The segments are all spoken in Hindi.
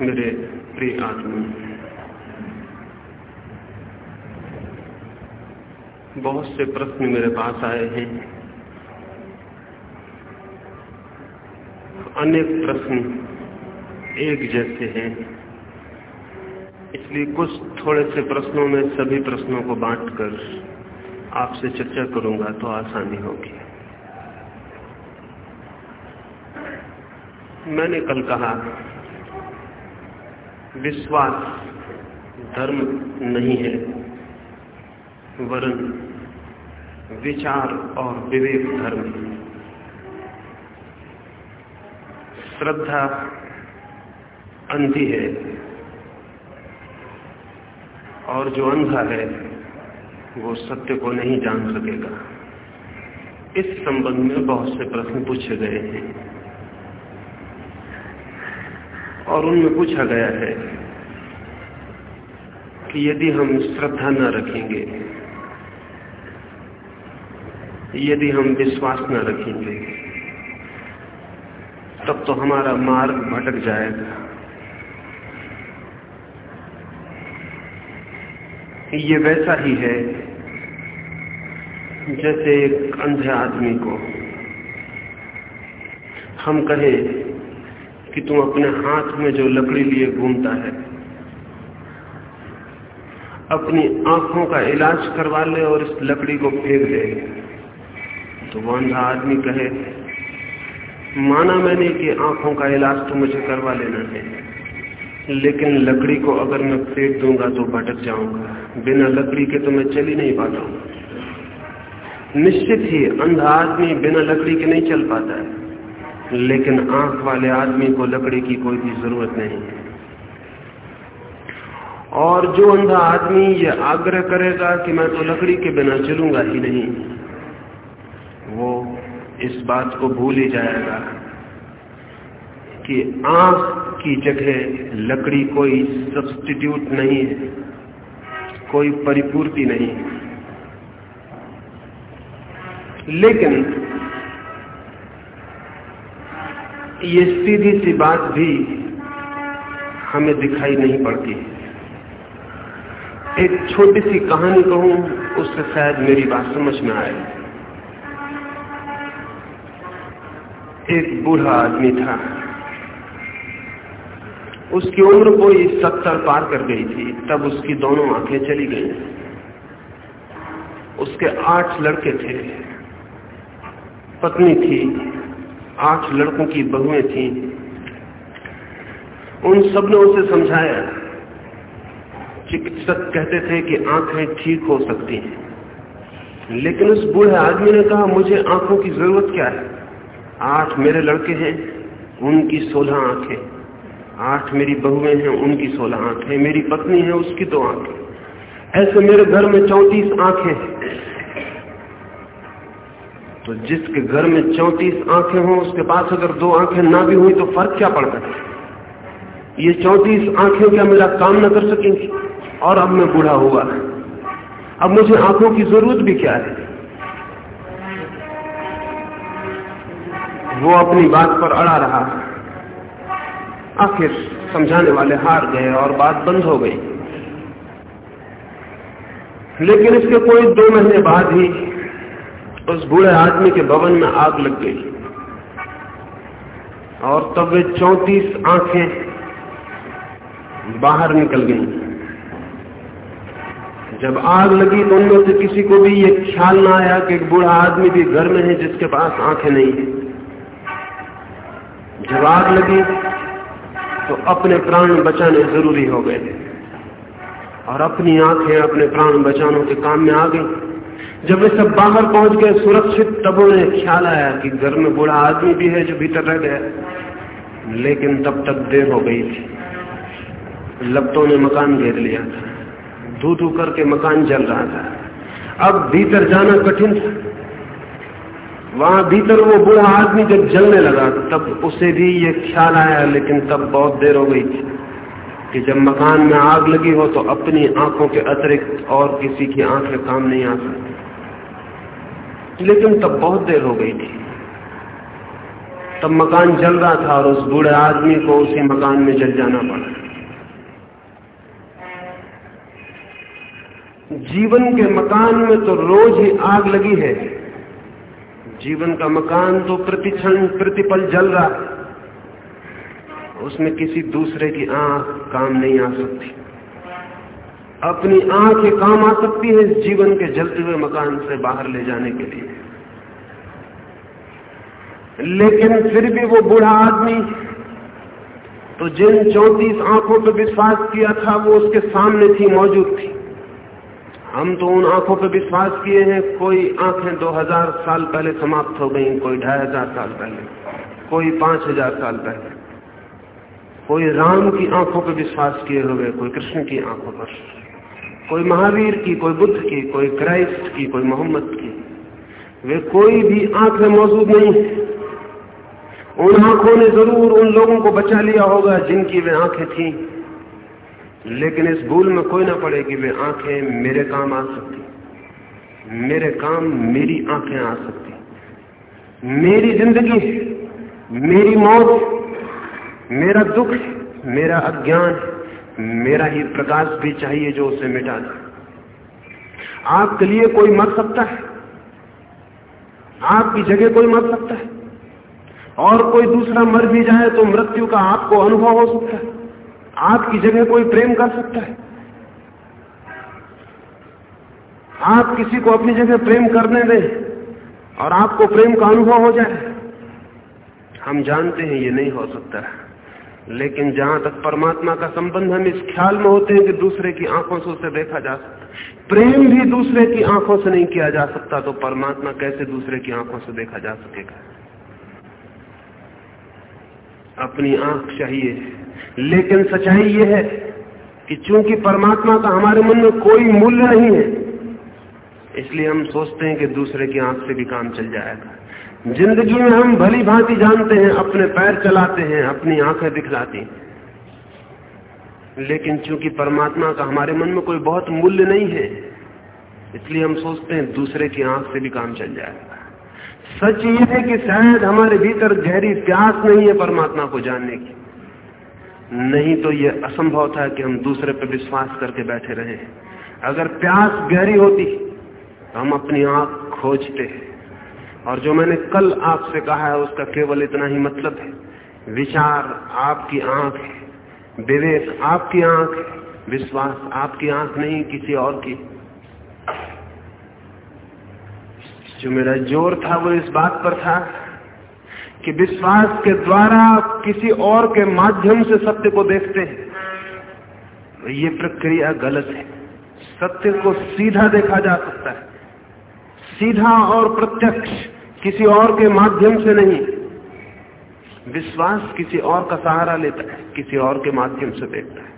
मेरे प्रिय आदमी बहुत से प्रश्न मेरे पास आए हैं। अनेक प्रश्न एक जैसे हैं। इसलिए कुछ थोड़े से प्रश्नों में सभी प्रश्नों को बांटकर आपसे चर्चा करूँगा तो आसानी होगी। मैंने कल कहा विश्वास धर्म नहीं है, वरन विचार और विवेक धर्म श्रद्धा अंधी है और जो अंधा है, वो सत्य को नहीं जान सकेगा। इस संबंध में बहुत से प्रश्न पूछे गए हैं। और उनमें पूछा गया है कि यदि हम श्रद्धा न रखेंगे, यदि हम विश्वास न रखेंगे, तब तो हमारा मार्ग भटक जाएगा। ये वैसा ही है, जैसे एक अंधे आदमी को हम कहें कि तुम अपने हाथ में जो लकड़ी लिए घूमता है, अपनी आँखों का इलाज करवा ले और इस लकड़ी को फेंक दे। तो वो अंधा आदमी कहे, माना मैंने कि आँखों का इलाज तो मुझे करवा लेना है, लेकिन लकड़ी को अगर मैं फेंक दूँगा तो भटक जाऊँगा। बिना लकड़ी के तो मैं चल ही नहीं पाता निश्चित ही अंधा आदमी बिना लकड़ी के नहीं चल पाता है। लेकिन आँख वाले आदमी को लकड़ी की कोई भी ज़रूरत नहीं। है और जो अंधा आदमी ये आग्रह करेगा कि मैं तो लकड़ी के बिना चलूँगा ही नहीं, वो इस बात को भूल ही जाएगा कि आँख की जगह लकड़ी कोई सब्स्टिट्यूट नहीं है, कोई परिपूर्ति नहीं। है लेकिन ये सीधी सी बात भी हमें दिखाई नहीं पड़ती। एक छोटी सी कहानी कहूँ, उससे शायद मेरी बात समझ में आए। एक बूढ़ा आदमी था। उसकी उम्र कोई सत्तर पार कर गई थी। तब उसकी दोनों आँखें चली गई। उसके आठ लड़के थे। पत्नी थी। आठ लड़कों की बहुएँ थी। उन सबने उसे समझाया चिकित्सक कहते थे कि आँखें ठीक हो सकती हैं। लेकिन उस बूढ़े आदमी ने कहा, मुझे आँखों की ज़रूरत क्या है? आठ मेरे लड़के हैं, उनकी सोलह आँखें। आठ मेरी बहुएँ हैं, उनकी सोलह आँखें। मेरी पत्नी है, उसकी दो आँखें। ऐसे मेरे घर में चौतीस आँखें तो जिसके घर में चौतीस आँखें हों, उसके पास अगर दो आँखें ना भी हुई तो फ़र्क क्या पड़ता है? ये चौतीस आँखें क्या मेरा काम ना कर सकेंगी? और अब मैं बूढ़ा हुआ। अब मुझे आँखों की ज़रूरत भी क्या है? वो अपनी बात पर अड़ा रहा। आखिर समझाने वाले हार गए और बात बंद हो गई। लेकिन इसके कोई दो महीने बाद ही उस बूढ़े आदमी के भवन में आग लग गई। और तब वे चौतीस आँखें बाहर निकल गई। जब आग लगी तो उनमें से किसी को भी ये ख्याल ना आया कि एक बूढ़ा आदमी भी घर में है जिसके पास आँखें नहीं है। जब आग लगी तो अपने प्राण बचाने ज़रूरी हो गए। और अपनी आँखें अपने प्राण बचाने के काम में आ गई। जब वे सब बाहर पहुँच गए, सुरक्षित, तब उन्हें ख्याल आया कि घर में बूढ़ा आदमी भी है जो भीतर रह गया। लेकिन तब तक देर हो गई थी। लपटों ने मकान घेर लिया था। धू धू करके मकान जल रहा था। अब भीतर जाना कठिन था। वहाँ भीतर वो बूढ़ा आदमी जब जलने लगा, तब उसे भी ये ख्याल आया, लेकिन तब बहुत देर हो गई थी। कि जब मकान में आग लगी हो तो अपनी आँखों के अतिरिक्त और किसी की आँखें काम नहीं आ सकती। लेकिन तब बहुत देर हो गई थी। तब मकान जल रहा था और उस बूढ़े आदमी को उसी मकान में जल जाना पड़ा। जीवन के मकान में तो रोज ही आग लगी है। जीवन का मकान तो प्रतिक्षण, प्रतिपल जल रहा। है उसमें किसी दूसरे की आँख काम नहीं आ सकती। अपनी आँख काम आ सकती है जीवन के जलते हुए मकान से बाहर ले जाने के लिए। लेकिन फिर भी वो बूढ़ा आदमी तो जिन चौतीस आँखों पर विश्वास किया था, वो उसके सामने थी, मौजूद थी। हम तो उन आँखों पर विश्वास किए हैं, कोई आँखें दो हज़ार साल पहले समाप्त हो गई, कोई ढाई हज़ार साल पहले, कोई पाँच हज़ार साल पहले। कोई राम की आँखों पर विश्वास किए हुए, कोई कृष्ण की आँखों पर। कोई महावीर की, कोई बुद्ध की, कोई क्राइस्ट की, कोई मोहम्मद की। वे कोई भी आँखें मौजूद नहीं है। उन आँखों ने ज़रूर उन लोगों को बचा लिया होगा जिनकी वे आँखें थी। लेकिन इस भूल में कोई ना पड़े कि वे आँखें मेरे काम आ सकती। मेरे काम मेरी आँखें आ सकती। मेरी ज़िंदगी, मेरी मौत, मेरा दुख, मेरा अज्ञान। मेरा ही प्रकाश भी चाहिए जो उसे मिटा दे। आपके लिए कोई मर सकता है? आपकी जगह कोई मर सकता है? और कोई दूसरा मर भी जाए तो मृत्यु का आपको अनुभव हो सकता है। आपकी जगह कोई प्रेम कर सकता है? आप किसी को अपनी जगह प्रेम करने दें और आपको प्रेम का अनुभव हो जाए। हम जानते हैं ये नहीं हो सकता है। लेकिन जहाँ तक परमात्मा का संबंध हम इस ख्याल में होते हैं कि दूसरे की आँखों से उसे देखा जा सकता प्रेम भी दूसरे की आँखों से नहीं किया जा सकता तो परमात्मा कैसे दूसरे की आँखों से देखा जा सकेगा? अपनी आँख चाहिए। लेकिन सच्चाई यह है कि चूँकि परमात्मा का हमारे मन में कोई मूल्य नहीं है, इसलिए हम सोचते हैं कि दूसरे की आँख से भी काम चल जाएगा। ज़िंदगी में हम भली भांति जानते हैं, अपने पैर चलाते हैं, अपनी आँखें दिखलाती लेकिन चूँकि परमात्मा का हमारे मन में कोई बहुत मूल्य नहीं है, इसलिए हम सोचते हैं दूसरे की आँख से भी काम चल जाएगा सच ये है कि शायद हमारे भीतर गहरी प्यास नहीं है परमात्मा को जानने की। नहीं तो यह असंभव था कि हम दूसरे पर विश्वास करके बैठे रहे। अगर प्यास गहरी होती तो हम अपनी आँख खोजते हैं। और जो मैंने कल आपसे कहा है, उसका केवल इतना ही मतलब है। विचार आपकी आँख है, विवेक आपकी आँख है, विश्वास आपकी आँख नहीं, किसी और की। जो मेरा ज़ोर था, वो इस बात पर था कि विश्वास के द्वारा किसी और के माध्यम से सत्य को देखते हैं। ये प्रक्रिया गलत है। सत्य को सीधा देखा जा सकता है। सीधा और प्रत्यक्ष किसी और के माध्यम से नहीं। विश्वास किसी और का सहारा लेता है, किसी और के माध्यम से देखता है।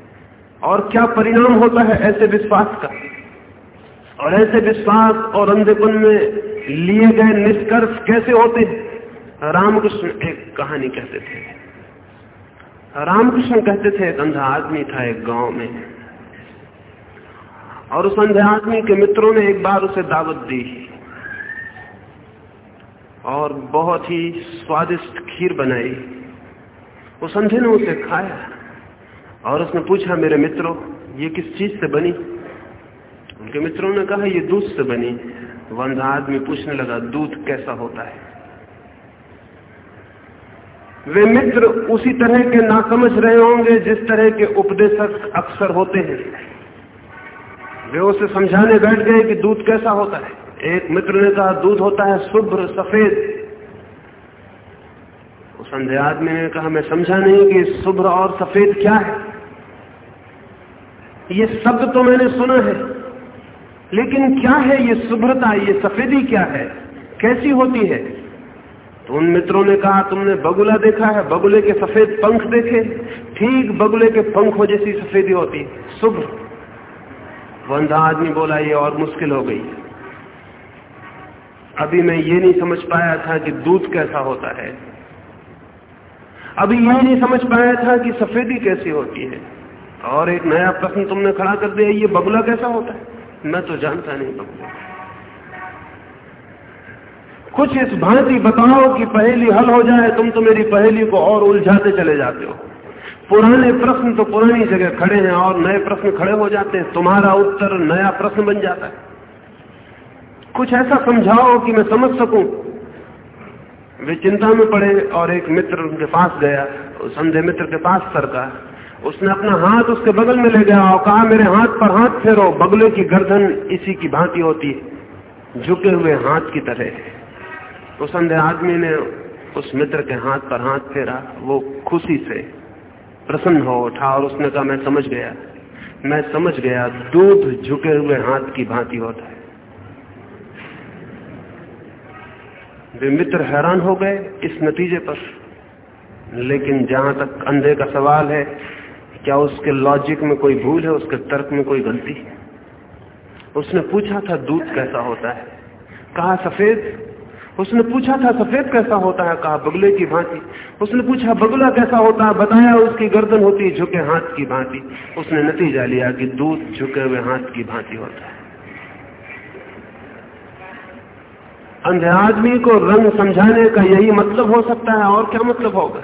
और क्या परिणाम होता है ऐसे विश्वास का? और ऐसे विश्वास और अंधेपन में लिए गए निष्कर्ष कैसे होते? रामकृष्ण एक कहानी कहते थे। रामकृष्ण कहते थे, एक अंधा आदमी था, एक गाँव में और उस अंधे आदमी के मित्रों ने एक बार उसे दावत दी। और बहुत ही स्वादिष्ट खीर बनाई। वो अंधे ने उसे खाया और उसने पूछा, मेरे मित्रों, ये किस चीज़ से बनी? उनके मित्रों ने कहा, ये दूध से बनी। वंधा आदमी पूछने लगा, दूध कैसा होता है? वे मित्र उसी तरह के ना समझ रहे होंगे जिस तरह के उपदेशक अक्सर होते हैं। वे उसे समझाने बैठ गए कि दूध कैसा होता है। एक मित्र ने कहा, दूध होता है शुभ्र सफ़ेद. उस अंधे आदमी ने कहा, मैं समझा नहीं कि शुभ्र और सफ़ेद क्या है। ये शब्द तो मैंने सुना है, लेकिन क्या है ये शुभ्रता, ये सफेदी क्या है? कैसी होती है? तो उन मित्रों ने कहा, तुमने बगुला देखा है, बगुले के सफ़ेद पंख देखे। ठीक बगुले के पंखों जैसी सफेदी होती, शुभ्र. वंधा आदमी बोला, ये और मुश्किल हो गई अभी मैं ये नहीं समझ पाया था कि दूध कैसा होता है। अभी ये नहीं समझ पाया था कि सफेदी कैसी होती है। और एक नया प्रश्न तुमने खड़ा कर दिया, ये बगुला कैसा होता है? मैं तो जानता नहीं बगुला कुछ इस भांति बताओ कि पहेली हल हो जाए, तुम तो मेरी पहेली को और उलझाते चले जाते हो। पुराने प्रश्न तो पुरानी जगह खड़े हैं और नए प्रश्न खड़े हो जाते हैं। तुम्हारा उत्तर नया प्रश्न बन जाता है। कुछ ऐसा समझाओ कि मैं समझ सकूँ? वे चिंता में पड़े और एक मित्र उनके पास गया संधे मित्र के पास सरका उसने अपना हाथ उसके बगल में ले गया और कहा, मेरे हाथ पर हाथ फेरो, बगले की गर्दन इसी की भांति होती है। झुके हुए हाथ की तरह तो संधे आदमी ने उस मित्र के हाथ पर हाथ फेरा, वो खुशी से प्रसन्न हो उठा और उसने कहा, मैं समझ गया। मैं समझ गया, दूध झुके हुए हाथ की भांति होता है। वे मित्र हैरान हो गए इस नतीजे पर। लेकिन जहाँ तक अंधे का सवाल है, क्या उसके लॉजिक में कोई भूल है, उसके तर्क में कोई गलती? है उसने पूछा था दूध कैसा होता है? कहा, सफ़ेद? उसने पूछा था, सफ़ेद कैसा होता है? कहा, बगले की भांति। उसने पूछा, बगुला कैसा होता है? बताया, उसकी गर्दन होती है, झुके हाथ की भांति। उसने नतीजा लिया कि दूध झुके हुए हाथ की भांति होता है। अंधे आदमी को रंग समझाने का यही मतलब हो सकता है, और क्या मतलब होगा?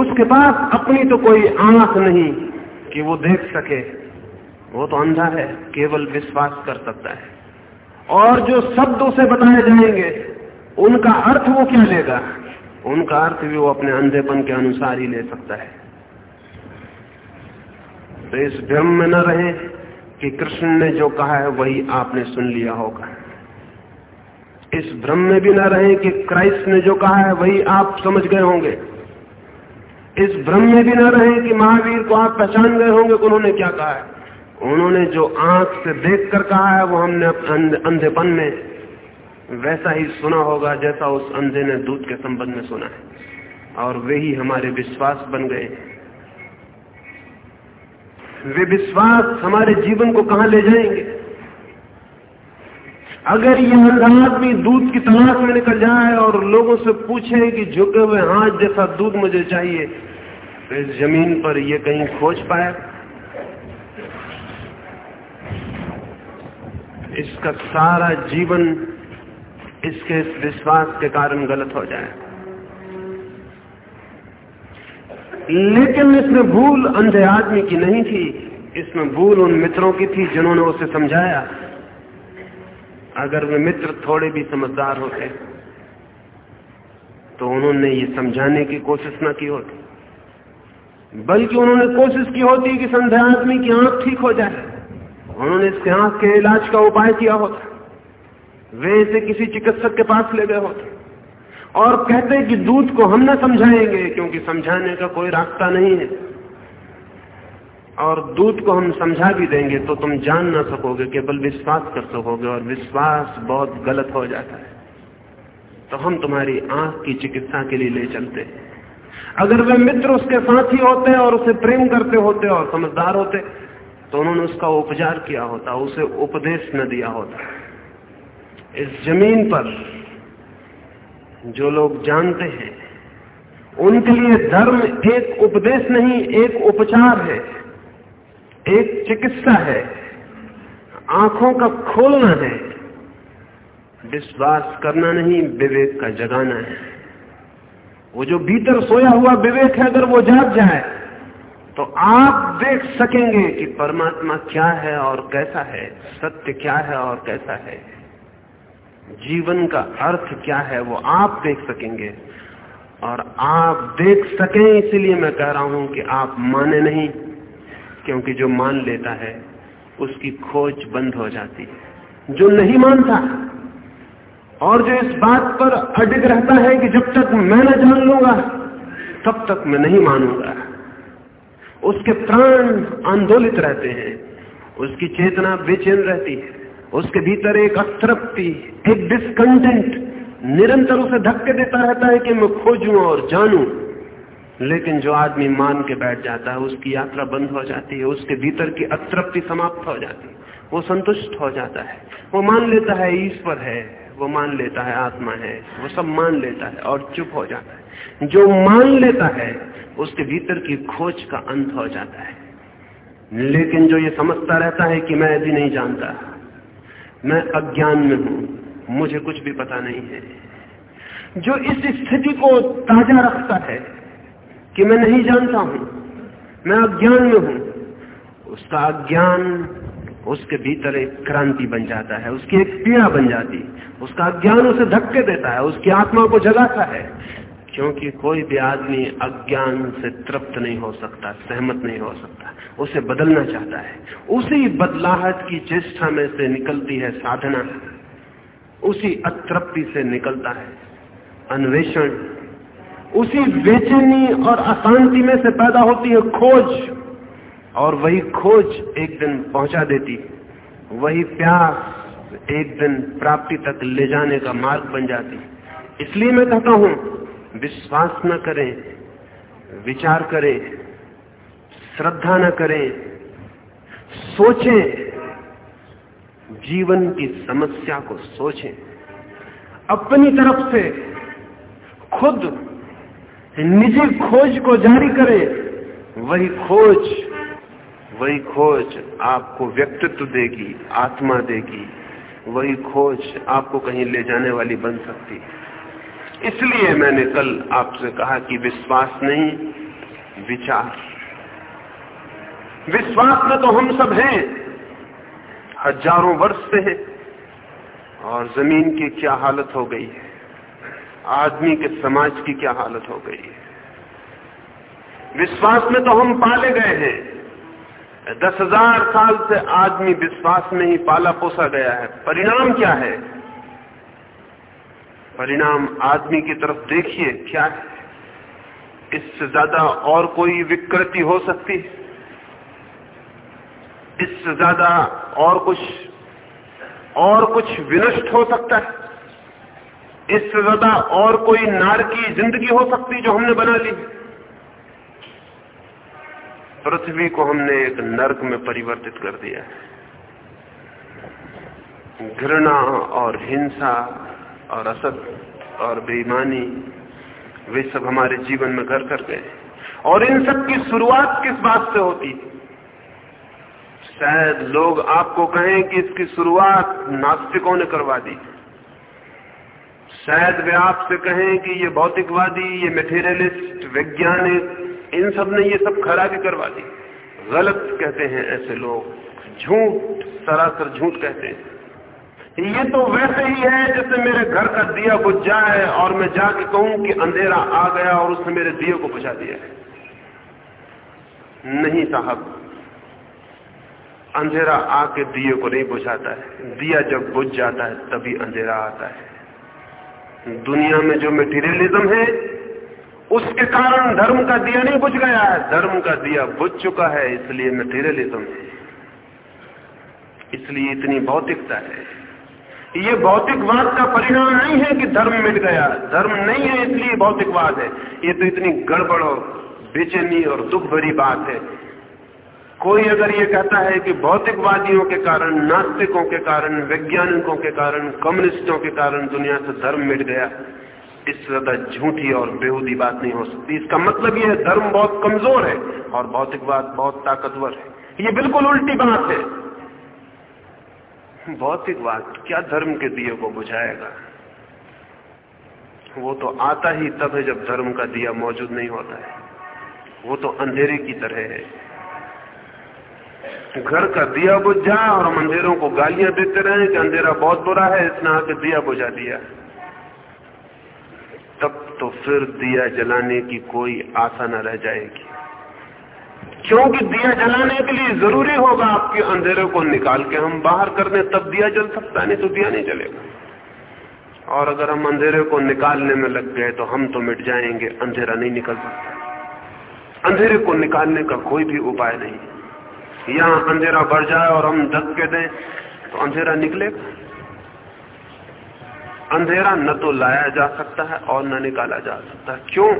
उसके पास अपनी तो कोई आँख नहीं कि वो देख सके। वो तो अंधा है, केवल विश्वास कर सकता है। और जो शब्द उसे बताए जाएँगे, उनका अर्थ वो क्या लेगा? उनका अर्थ भी वो अपने अंधेपन के अनुसार ही ले सकता है। तो इस भ्रम में न रहे। कि कृष्ण ने जो कहा है वही आपने सुन लिया होगा। इस भ्रम में भी न रहे कि क्राइस्ट ने जो कहा है वही आप समझ गए होंगे। इस भ्रम में भी न रहे कि महावीर को आप पहचान गए होंगे कि उन्होंने क्या कहा है। उन्होंने जो आँख से देख कर कहा है वो हमने अंधेपन में वैसा ही सुना होगा जैसा उस अंधे ने दूध के संबंध में सुना है। और वे ही हमारे विश्वास बन गए। वे विश्वास हमारे जीवन को कहा ले जाएँगे? अगर ये अंधा आदमी दूध की तलाश में निकल जाए और लोगों से पूछे कि झुके हुए हाथ जैसा दूध मुझे चाहिए तो इस ज़मीन पर ये कहीं खोज पाए। इसका सारा जीवन इसके इस विश्वास के कारण गलत हो जाए। लेकिन इसमें भूल अंधे आदमी की नहीं थी, इसमें भूल उन मित्रों की थी जिन्होंने उसे समझाया। अगर वे मित्र थोड़े भी समझदार होते तो उन्होंने ये समझाने की कोशिश ना की होती। बल्कि उन्होंने कोशिश की होती कि संध्या आदमी की आँख ठीक हो जाए। उन्होंने इसके आँख के इलाज का उपाय किया होता। वे इसे किसी चिकित्सक के पास ले गए होते। और कहते कि दूध को हम ना समझाएँगे, क्योंकि समझाने का कोई रास्ता नहीं है। और दूध को हम समझा भी देंगे तो तुम जान ना सकोगे, केवल विश्वास कर सकोगे, और विश्वास बहुत गलत हो जाता है। तो हम तुम्हारी आँख की चिकित्सा के लिए ले चलते हैं। अगर वे मित्र उसके साथी होते और उसे प्रेम करते होते और समझदार होते तो उन्होंने उसका उपचार किया होता, उसे उपदेश न दिया होता। इस ज़मीन पर जो लोग जानते हैं। उनके लिए धर्म एक उपदेश नहीं, एक उपचार है, एक चिकित्सा है। आँखों का खोलना है। विश्वास करना नहीं, विवेक का जगाना है। वो जो भीतर सोया हुआ विवेक है, अगर वो जाग जाए तो आप देख सकेंगे कि परमात्मा क्या है और कैसा है, सत्य क्या है और कैसा है। जीवन का अर्थ क्या है, वो आप देख सकेंगे। और आप देख सकें, इसलिए मैं कह रहा हूँ कि आप माने नहीं, क्योंकि जो मान लेता है, उसकी खोज बंद हो जाती है। जो नहीं मानता, और जो इस बात पर अडिग रहता है कि जब तक मैं न जान लूँगा, तब तक मैं नहीं मानूँगा। उसके प्राण आंदोलित रहते हैं, उसकी चेतना बेचैन रहती है। उसके भीतर एक अतृप्ति, एक डिस्कंटेंट निरंतर उसे धक्के देता रहता है कि मैं खोजूं और जानूं। लेकिन जो आदमी मान के बैठ जाता है, उसकी यात्रा बंद हो जाती है, उसके भीतर की अतृप्ति समाप्त हो जाती है, वो संतुष्ट हो जाता है। वो मान लेता है ईश्वर है, वो मान लेता है आत्मा है, वो सब मान लेता है और चुप हो जाता है। जो मान लेता है, उसके भीतर की खोज का अंत हो जाता है। लेकिन जो ये समझता रहता है कि मैं अभी नहीं जानता मैं अज्ञान में हूँ। मुझे कुछ भी पता नहीं है। जो इस स्थिति को ताज़ा रखता है कि मैं नहीं जानता हूँ, मैं अज्ञान में हूँ, उसका अज्ञान उसके भीतर एक क्रांति बन जाता है, उसकी एक पीड़ा बन जाती उसका अज्ञान उसे धक्के देता है, उसकी आत्मा को जगाता है। क्योंकि कोई भी आदमी अज्ञान से तृप्त नहीं हो सकता, सहमत नहीं हो सकता, उसे बदलना चाहता है। उसी बदलाहट की चेष्टा में से निकलती है साधना। उसी अतृप्ति से निकलता है अन्वेषण। उसी बेचैनी और अशांति में से पैदा होती है खोज। और वही खोज एक दिन पहुँचा देती, वही प्यास एक दिन प्राप्ति तक ले जाने का मार्ग बन जाती। इसलिए मैं कहता हूँ विश्वास न करें, विचार करें, श्रद्धा न करें, सोचें, जीवन की समस्या को सोचें। अपनी तरफ़ से खुद निजी खोज को जारी करें, वही खोज वही खोज आपको व्यक्तित्व देगी, आत्मा देगी, वही खोज आपको कहीं ले जाने वाली बन सकती है। इसलिए मैंने कल आपसे कहा कि विश्वास नहीं, विचार। विश्वास में तो हम सब हैं, हज़ारों वर्ष से हैं, और ज़मीन की क्या हालत हो गई है? आदमी के समाज की क्या हालत हो गई है? विश्वास में तो हम पाले गए हैं। दस हज़ार साल से आदमी विश्वास में ही पाला पोसा गया है। परिणाम क्या है? परिणाम आदमी की तरफ़ देखिए क्या इससे ज़्यादा और कोई विकृति हो सकती है। इससे ज़्यादा और कुछ और कुछ विनष्ट हो सकता है। इससे ज़्यादा और कोई नार की ज़िंदगी हो सकती जो हमने बना ली पृथ्वी को हमने एक नरक में परिवर्तित कर दिया है। घृणा और हिंसा और असत और बेईमानी, वे सब हमारे जीवन में घर कर गए और इन सब की शुरुआत किस बात से होती शायद लोग आपको कहें कि इसकी शुरुआत नास्तिकों ने करवा दी। शायद वे आपसे कहें कि ये भौतिकवादी, ये मेटेरियलिस्ट वैज्ञानिक, इन सबने ये सब खरा के करवा दी। गलत कहते हैं ऐसे लोग। झूठ, सरासर झूठ कहते हैं। ये तो वैसे ही है जैसे मेरे घर का दिया बुझ जाए और मैं जाके कहूँ कि अंधेरा आ गया और उसने मेरे दिए को बुझा दिया है। नहीं साहब, अंधेरा आके दिए को नहीं बुझाता है। दिया जब बुझ जाता है, तभी अंधेरा आता है। दुनिया में जो मेटीरियलिज्म है, उसके कारण धर्म का दिया नहीं बुझ गया है। धर्म का दिया बुझ चुका है, इसलिए मेटीरियलिज्म है। इसलिए इतनी भौतिकता है। ये भौतिकवाद का परिणाम नहीं है कि धर्म मिट गया। धर्म नहीं है, इसलिए भौतिकवाद है। ये तो इतनी गड़बड़ और बेचैनी और दुख भरी बात है। कोई अगर ये कहता है कि भौतिकवादियों के कारण, नास्तिकों के कारण, वैज्ञानिकों के कारण, कम्युनिस्टों के कारण दुनिया से धर्म मिट गया, इससे ज़्यादा झूठी और बेहूदी बात नहीं हो सकती। इसका मतलब यह है, धर्म बहुत कमज़ोर है और भौतिकवाद बहुत ताकतवर है। ये बिल्कुल उल्टी बात है। भौतिकवाद क्या धर्म के दिए को बुझाएगा? वो तो आता ही तब है जब धर्म का दिया मौजूद नहीं होता है। वो तो अंधेरे की तरह है। घर का दिया बुझ और हम अंधेरों को गालियाँ देते रहे कि अंधेरा बहुत बुरा है, इसने आके दिया बुझा दिया। तब तो फिर दिया जलाने की कोई आशा न रह जाएगी। क्योंकि दिया जलाने के लिए ज़रूरी होगा आपके अंधेरे को निकाल के हम बाहर कर दें तब दिया जल सकता नहीं तो दिया नहीं जलेगा। और अगर हम अंधेरे को निकालने में लग गए तो हम तो मिट जाएँगे, अंधेरा नहीं निकल सकता। अंधेरे को निकालने का कोई भी उपाय नहीं। यहाँ अंधेरा बढ़ जाए और हम धक्के दें तो अंधेरा निकलेगा। अंधेरा न तो लाया जा सकता है और न निकाला जा सकता है। क्यों?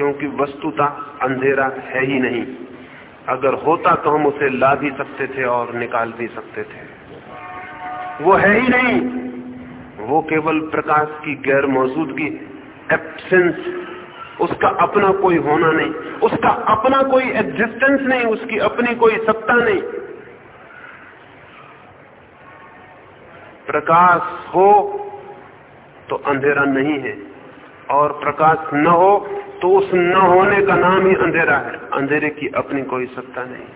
क्योंकि वस्तुता अंधेरा है ही नहीं। अगर होता तो हम उसे ला भी सकते थे और निकाल भी सकते थे। वो है ही नहीं। वो केवल प्रकाश की गैर मौजूदगी एब्सेंस उसका अपना कोई होना नहीं, उसका अपना कोई एग्जिस्टेंस नहीं, उसकी अपनी कोई सत्ता नहीं। प्रकाश हो तो अंधेरा नहीं है, और प्रकाश न हो तो उस न होने का नाम ही अंधेरा है। अंधेरे की अपनी कोई सत्ता नहीं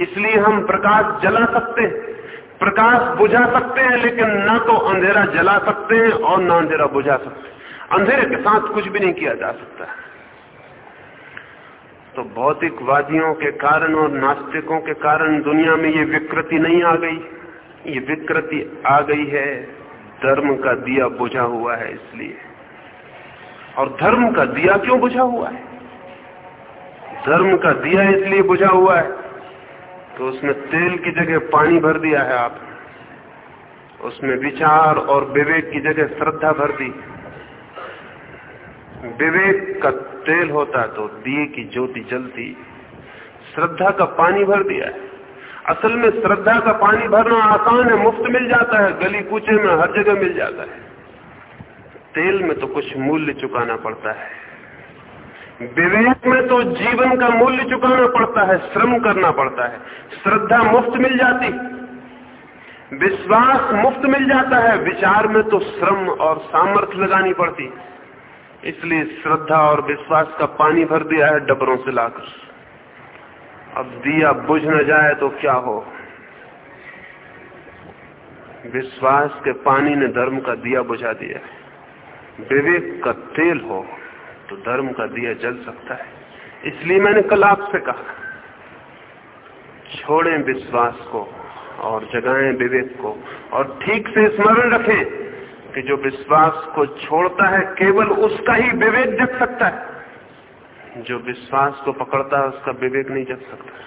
इसलिए हम प्रकाश जला सकते हैं, प्रकाश बुझा सकते हैं, लेकिन न तो अंधेरा जला सकते हैं और न अंधेरा बुझा सकते हैं। अंधेरे के साथ कुछ भी नहीं किया जा सकता तो भौतिकवादियों के कारण और नास्तिकों के कारण दुनिया में ये विकृति नहीं आ गई। ये विकृति आ गई है, धर्म का दिया बुझा हुआ है इसलिए। और धर्म का दिया क्यों बुझा हुआ है? धर्म का दिया इसलिए बुझा हुआ है तो उसमें तेल की जगह पानी भर दिया है आप। उसमें विचार और विवेक की जगह श्रद्धा भर दी। विवेक का तेल होता तो दिए की ज्योति जलती। श्रद्धा का पानी भर दिया है। असल में श्रद्धा का पानी भरना आसान है, मुफ़्त मिल जाता है, गली कूचे में हर जगह मिल जाता है। तेल में तो कुछ मूल्य चुकाना पड़ता है। विवेक में तो जीवन का मूल्य चुकाना पड़ता है, श्रम करना पड़ता है। श्रद्धा मुफ़्त मिल जाती। विश्वास मुफ़्त मिल जाता है। विचार में तो श्रम और सामर्थ्य लगानी पड़ती। इसलिए श्रद्धा और विश्वास का पानी भर दिया है डबरों से लाकर। अब दिया बुझ न जाए तो क्या हो? विश्वास के पानी ने धर्म का दिया बुझा दिया विवेक का तेल हो तो धर्म का दिया जल सकता है। इसलिए मैंने कल आपसे कहा, छोड़ें विश्वास को और जगाएँ विवेक को और ठीक से स्मरण रखें कि जो विश्वास को छोड़ता है, केवल उसका ही विवेक जग सकता है। जो विश्वास को पकड़ता है, उसका विवेक नहीं जग सकता।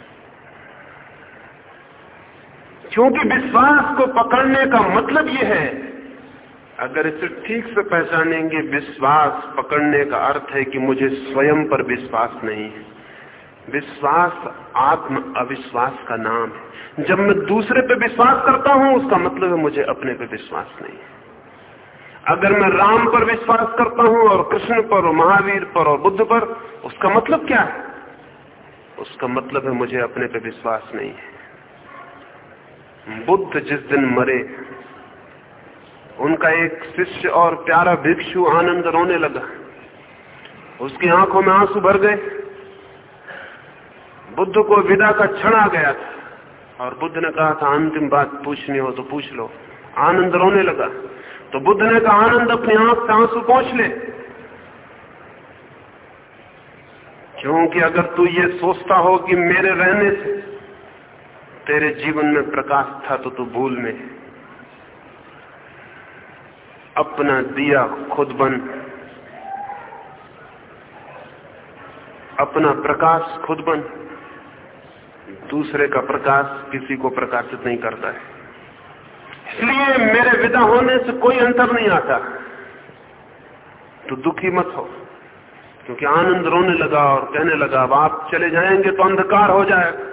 क्योंकि विश्वास को पकड़ने का मतलब यह है अगर इसे ठीक से पहचानेंगे, विश्वास पकड़ने का अर्थ है कि मुझे स्वयं पर विश्वास नहीं है। विश्वास आत्म अविश्वास का नाम है। जब मैं दूसरे पे विश्वास करता हूँ, उसका मतलब है मुझे अपने पे विश्वास नहीं है। अगर मैं राम पर विश्वास करता हूँ और कृष्ण पर और महावीर पर और बुद्ध पर, उसका मतलब क्या है? उसका मतलब है मुझे अपने पे विश्वास नहीं है। बुद्ध जिस दिन मरे उनका एक शिष्य और प्यारा भिक्षु आनंद रोने लगा। उसकी आँखों में आँसू भर गए। बुद्ध को विदा का क्षण आ गया था। और बुद्ध ने कहा, था, अंतिम बात पूछनी हो तो पूछ लो। आनंद रोने लगा। तो बुद्ध ने कहा, आनंद, अपनी आँख से आँसू पहुँच ले। क्योंकि अगर तू ये सोचता हो कि मेरे रहने से तेरे जीवन में प्रकाश था तो तू भूल में अपना दिया खुद बन। अपना प्रकाश खुद बन। दूसरे का प्रकाश किसी को प्रकाशित नहीं करता है। इसलिए मेरे विदा होने से कोई अंतर नहीं आता। तो दुखी मत हो, क्योंकि आनंद रोने लगा और कहने लगा, अब आप चले जाएँगे तो अंधकार हो जाएगा।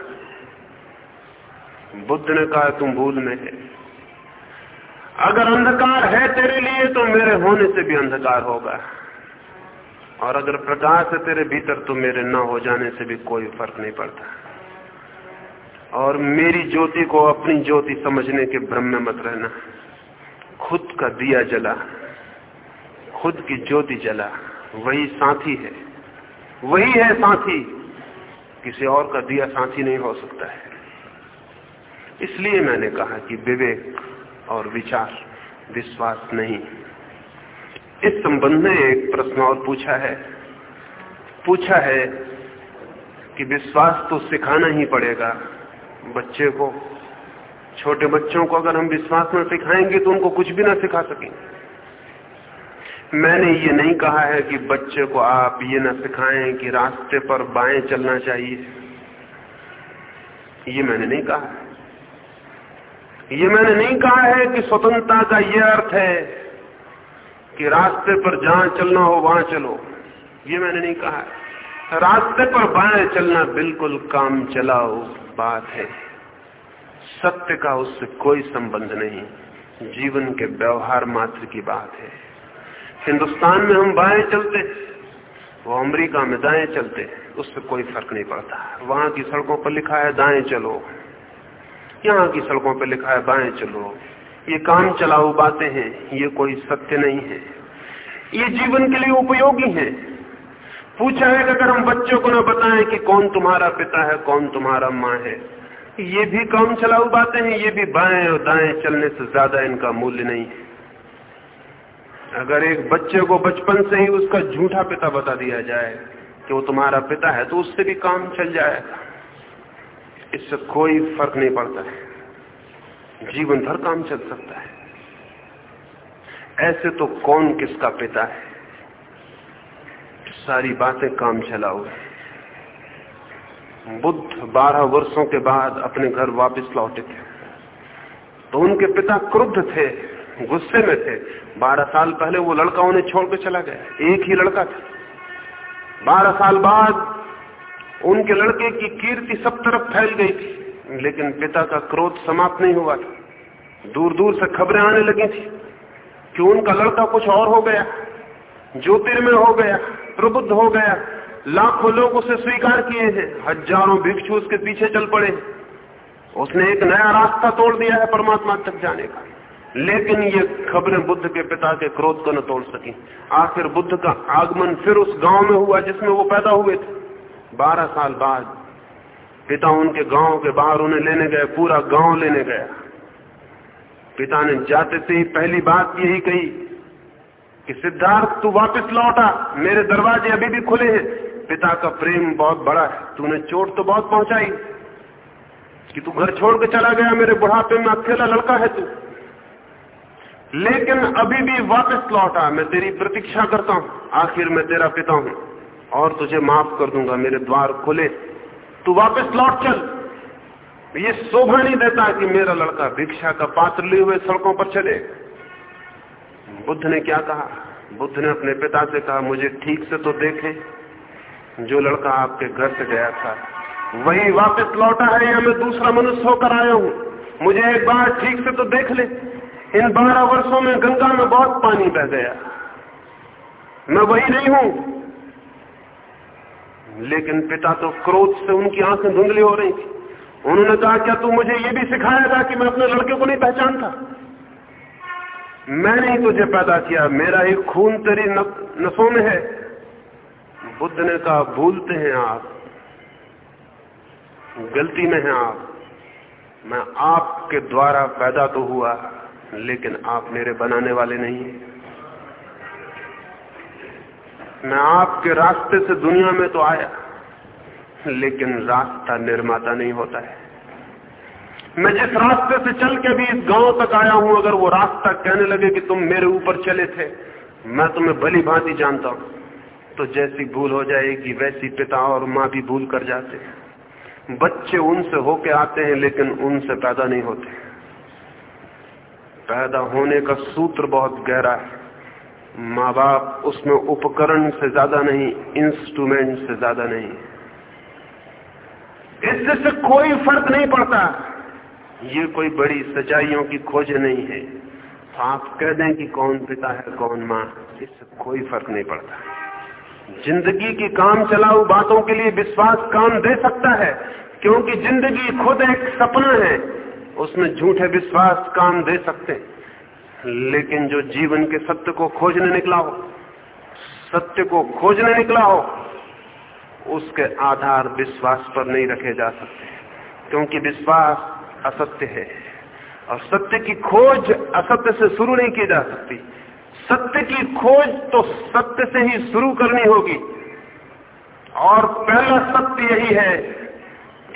बुद्ध ने कहा, तुम भूल में है अगर अंधकार है तेरे लिए तो मेरे होने से भी अंधकार होगा। और अगर प्रकाश है तेरे भीतर तो मेरे न हो जाने से भी कोई फ़र्क नहीं पड़ता। और मेरी ज्योति को अपनी ज्योति समझने के भ्रम में मत रहना। खुद का दिया जला, खुद की ज्योति जला, वही साथी है। वही है साथी। किसी और का दिया साथी नहीं हो सकता है। इसलिए मैंने कहा कि विवेक और विचार, विश्वास नहीं। इस संबंध में एक प्रश्न और पूछा है। पूछा है कि विश्वास तो सिखाना ही पड़ेगा बच्चे को। छोटे बच्चों को अगर हम विश्वास में सिखाएँगे तो उनको कुछ भी ना सिखा सकेंगे मैंने ये नहीं कहा है कि बच्चे को आप ये ना सिखाएँ कि रास्ते पर बाएँ चलना चाहिए। ये मैंने नहीं कहा। ये मैंने नहीं कहा है कि स्वतंत्रता का यह अर्थ है कि रास्ते पर जहाँ चलना हो वहाँ चलो। ये मैंने नहीं कहा है। रास्ते पर बाएँ चलना बिल्कुल काम चलाओ बात है। सत्य का उससे कोई संबंध नहीं। जीवन के व्यवहार मात्र की बात है। हिंदुस्तान में हम बाएँ चलते वो अमेरिका में दाएँ चलते उससे कोई फ़र्क नहीं पड़ता। वहाँ की सड़कों पर लिखा है, दाएँ चलो। यहाँ की सड़कों पर लिखा है, बाएँ चलो। ये काम चलाऊ बातें हैं, ये कोई सत्य नहीं है। ये जीवन के लिए उपयोगी है। पूछा है कि अगर हम बच्चों को ना बताएँ कि कौन तुम्हारा पिता है, कौन तुम्हारा माँ है, ये भी काम चलाऊ बातें हैं, ये भी बाएँ और दाएँ चलने से ज़्यादा इनका मूल्य नहीं है। अगर एक बच्चे को बचपन से ही उसका झूठा पिता बता दिया जाए कि वो तुम्हारा पिता है तो उससे भी काम चल जाएगा। इससे कोई फ़र्क नहीं पड़ता। है जीवन भर काम चल सकता है। ऐसे तो कौन किसका पिता है? सारी बातें काम चलाओ बुद्ध बारह वर्षों के बाद अपने घर वापस लौटे थे। तो उनके पिता क्रुद्ध थे, गुस्से में थे। बारह साल पहले वो लड़का उन्हें छोड़ के चला गया। एक ही लड़का था। बारह साल बाद उनके लड़के की कीर्ति सब तरफ़ फैल गई थी, लेकिन पिता का क्रोध समाप्त नहीं हुआ था। दूर दूर से खबरें आने लगी थी कि उनका लड़का कुछ और हो गया, ज्योतिर्मय हो गया, प्रबुद्ध हो गया, लाखों लोग उसे स्वीकार किए हैं, हज़ारों भिक्षु उसके पीछे चल पड़े उसने एक नया रास्ता तोड़ दिया है परमात्मा तक जाने का। लेकिन ये खबरें बुद्ध के पिता के क्रोध को न तोड़ सकी। आखिर बुद्ध का आगमन फिर उस गाँव में हुआ जिसमें वो पैदा हुए थे। बारह साल बाद पिता उनके गाँव के बाहर उन्हें लेने गए, पूरा गाँव लेने गया। पिता ने जाते से ही पहली बात यही कही कि सिद्धार्थ, तू वापस लौटा मेरे दरवाजे अभी भी खुले हैं। पिता का प्रेम बहुत बड़ा है, तूने चोट तो बहुत पहुंचाई कि तू घर छोड़ के चला गया, मेरे बुढ़ापे में अकेला लड़का है तू। लेकिन अभी भी वापस लौटा मैं तेरी प्रतीक्षा करता हूँ, आखिर मैं तेरा पिता हूँ। और तुझे माफ़ कर दूँगा, मेरे द्वार खुले। तू वापस लौट चल। ये शोभा नहीं देता कि मेरा लड़का भिक्षा का पात्र लिए हुए सड़कों पर चले। बुद्ध ने क्या कहा? बुद्ध ने अपने पिता से कहा, मुझे ठीक से तो देखे जो लड़का आपके घर से गया था। वही वापस लौटा है या मैं दूसरा मनुष्य होकर आया हूँ? मुझे एक बार ठीक से तो देख ले। इन बारह वर्षों में गंगा में बहुत पानी बह गया। मैं वही नहीं हूँ। लेकिन पिता तो क्रोध से उनकी आँखें धुंधली हो रही थी। उन्होंने कहा, क्या तू मुझे ये भी सिखाया था कि मैं अपने लड़के को नहीं पहचानता? मैंने ही तुझे पैदा किया। मेरा ही खून तेरी नसों में है। बुद्ध ने कहा, भूलते हैं आप। गलती में हैं आप। मैं आपके द्वारा पैदा तो हुआ, लेकिन आप मेरे बनाने वाले नहीं हैं। मैं आपके रास्ते से दुनिया में तो आया, लेकिन रास्ता निर्माता नहीं होता है। मैं जिस रास्ते से चल के भी इस गाँव तक आया हूँ, अगर वो रास्ता कहने लगे कि तुम मेरे ऊपर चले थे, मैं तुम्हें भली भांति जानता हूँ। तो जैसी भूल हो जाएगी, वैसी पिता और माँ भी भूल कर जाते हैं। बच्चे उनसे होके आते हैं, लेकिन उनसे पैदा नहीं होते। पैदा होने का सूत्र बहुत गहरा है। माँ बाप उसमें उपकरण से ज़्यादा नहीं इंस्ट्रूमेंट से ज़्यादा नहीं। इससे से कोई फ़र्क नहीं पड़ता। ये कोई बड़ी सच्चाइयों की खोज नहीं है। तो आप कह दें कि कौन पिता है, कौन माँ, इससे कोई फ़र्क नहीं पड़ता। ज़िंदगी की काम चलाऊ बातों के लिए विश्वास काम दे सकता है, क्योंकि ज़िंदगी खुद एक सपना है। उसमें झूठे विश्वास काम दे सकते हैं। लेकिन जो जीवन के सत्य को खोजने निकला हो, सत्य को खोजने निकला हो, उसके आधार विश्वास पर नहीं रखे जा सकते। क्योंकि विश्वास असत्य है। और सत्य की खोज असत्य से शुरू नहीं की जा सकती। सत्य की खोज तो सत्य से ही शुरू करनी होगी। और पहला सत्य यही है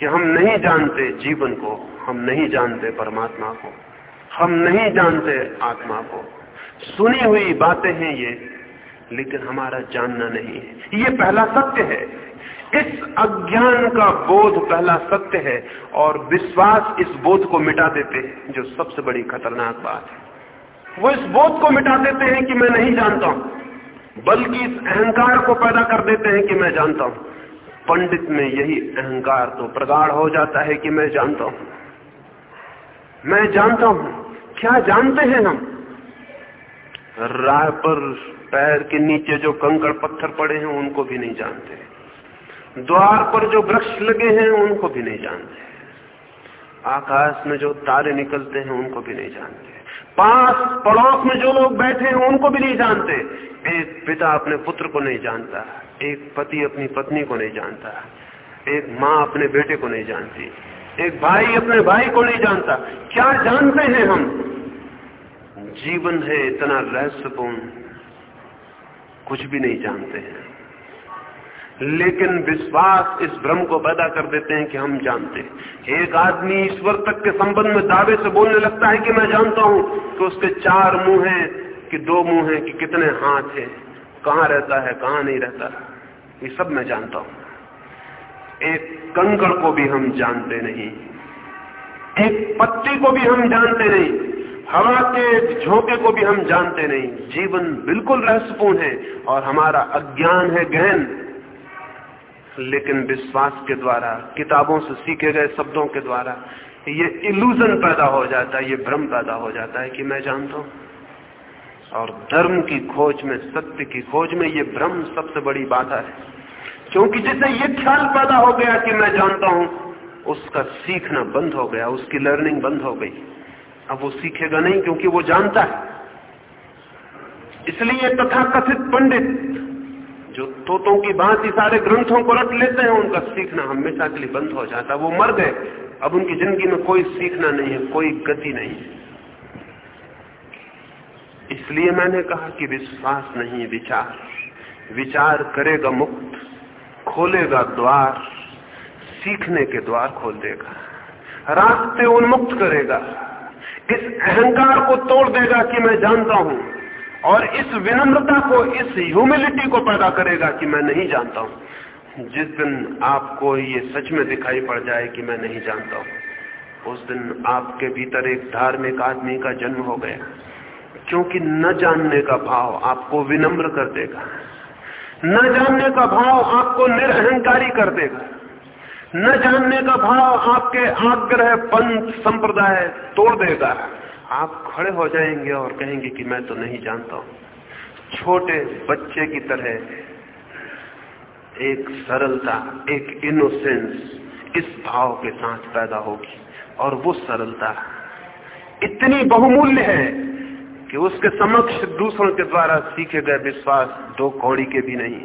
कि हम नहीं जानते जीवन को, हम नहीं जानते परमात्मा को। हम नहीं जानते आत्मा को। सुनी हुई बातें हैं ये, लेकिन हमारा जानना नहीं है। ये पहला सत्य है। इस अज्ञान का बोध पहला सत्य है, और विश्वास इस बोध को मिटा देते हैं, जो सबसे बड़ी खतरनाक बात है। वो इस बोध को मिटा देते हैं कि मैं नहीं जानता हूँ, बल्कि इस अहंकार को पैदा कर देते हैं कि मैं जानता हूँ। पंडित में यही अहंकार तो प्रगाढ़ हो जाता है कि मैं जानता हूँ। मैं जानता हूँ क्या जानते हैं हम? राह पर पैर के नीचे जो कंकड़ पत्थर पड़े हैं, उनको भी नहीं जानते। द्वार पर जो वृक्ष लगे हैं, उनको भी नहीं जानते। आकाश में जो तारे निकलते हैं, उनको भी नहीं जानते। पास पड़ोस में जो लोग बैठे हैं, उनको भी नहीं जानते। एक पिता अपने पुत्र को नहीं जानता, एक पति अपनी पत्नी को नहीं जानता, एक माँ अपने बेटे को नहीं जानती। एक भाई अपने भाई को नहीं जानता। क्या जानते हैं हम? जीवन है इतना रहस्यपूर्ण, कुछ भी नहीं जानते हैं। लेकिन विश्वास इस भ्रम को पैदा कर देते हैं कि हम जानते हैं। एक आदमी ईश्वर तक के संबंध में दावे से बोलने लगता है कि मैं जानता हूँ तो उसके चार मुँह हैं, कि दो मुँह हैं, कि कितने हाथ हैं, कहाँ रहता है, कहाँ नहीं रहता। ये सब मैं जानता हूँ। एक कंकड़ को भी हम जानते नहीं। एक पत्ती को भी हम जानते नहीं। हवा के झोंके को भी हम जानते नहीं। जीवन बिल्कुल रहस्यपूर्ण है और हमारा अज्ञान है गहन। लेकिन विश्वास के द्वारा, किताबों से सीखे गए शब्दों के द्वारा ये इल्यूजन पैदा हो जाता है, ये भ्रम पैदा हो जाता है कि मैं जानता हूँ। और धर्म की खोज में, सत्य की खोज में ये भ्रम सबसे बड़ी बाधा है। क्योंकि जिसे ये ख्याल पैदा हो गया कि मैं जानता हूँ, उसका सीखना बंद हो गया, उसकी लर्निंग बंद हो गई। अब वो सीखेगा नहीं क्योंकि वो जानता है। इसलिए तथा कथित पंडित जो तोतों की बात ही सारे ग्रंथों को रट लेते हैं, उनका सीखना हमेशा के लिए बंद हो जाता है। वो मर गए। अब उनकी ज़िंदगी में कोई सीखना नहीं है, कोई गति नहीं है। इसलिए मैंने कहा कि विश्वास नहीं विचार। विचार करेगा मुक्त। खोलेगा द्वार, सीखने के द्वार खोल देगा। रास्ते उन्मुक्त करेगा। इस अहंकार को तोड़ देगा कि मैं जानता हूँ और इस विनम्रता को, इस ह्यूमिलिटी को पैदा करेगा कि मैं नहीं जानता हूँ। जिस दिन आपको ये सच में दिखाई पड़ जाए कि मैं नहीं जानता हूँ, उस दिन आपके भीतर एक धार्मिक आदमी का जन्म हो गया। क्योंकि न जानने का भाव आपको विनम्र कर देगा। न जानने का भाव आपको निरअहकारी कर देगा। न जानने का भाव आपके आग्रह पंथ संप्रदाय तोड़ देगा। आप खड़े हो जाएँगे और कहेंगे कि मैं तो नहीं जानता हूँ। छोटे बच्चे की तरह एक सरलता, एक इनोसेंस इस भाव के साथ पैदा होगी। और वो सरलता इतनी बहुमूल्य है कि उसके समक्ष दूसरों के द्वारा सीखे गए विश्वास दो कौड़ी के भी नहीं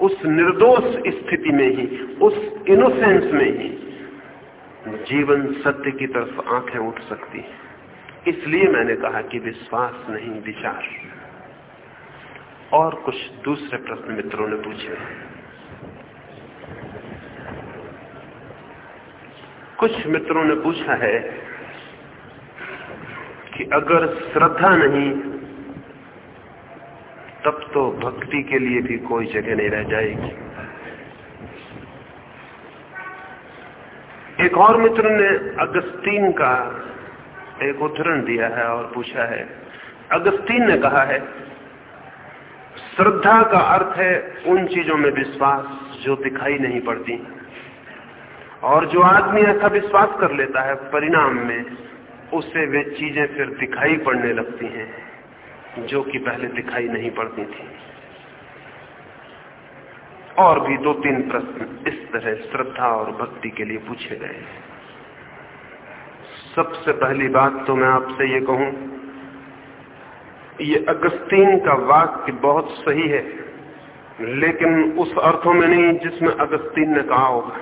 उस निर्दोष स्थिति में ही, उस इनोसेंस में ही जीवन सत्य की तरफ़ आँखें उठ सकती हैं। इसलिए मैंने कहा कि विश्वास नहीं, विचार। और कुछ दूसरे प्रश्न मित्रों ने पूछे कुछ मित्रों ने पूछा है कि अगर श्रद्धा नहीं, तब तो भक्ति के लिए भी कोई जगह नहीं रह जाएगी। एक और मित्र ने अगस्तीन का एक उदाहरण दिया है और पूछा है। अगस्तीन ने कहा है, श्रद्धा का अर्थ है उन चीज़ों में विश्वास जो दिखाई नहीं पड़ती। और जो आदमी ऐसा विश्वास कर लेता है परिणाम में उससे वे चीज़ें फिर दिखाई पड़ने लगती हैं, जो कि पहले दिखाई नहीं पड़ती थी। और भी दो तीन प्रश्न इस तरह श्रद्धा और भक्ति के लिए पूछे गए सबसे पहली बात तो मैं आपसे ये कहूँ, ये अगस्तीन का वाक्य बहुत सही है, लेकिन उस अर्थों में नहीं जिसमें अगस्तीन ने कहा होगा,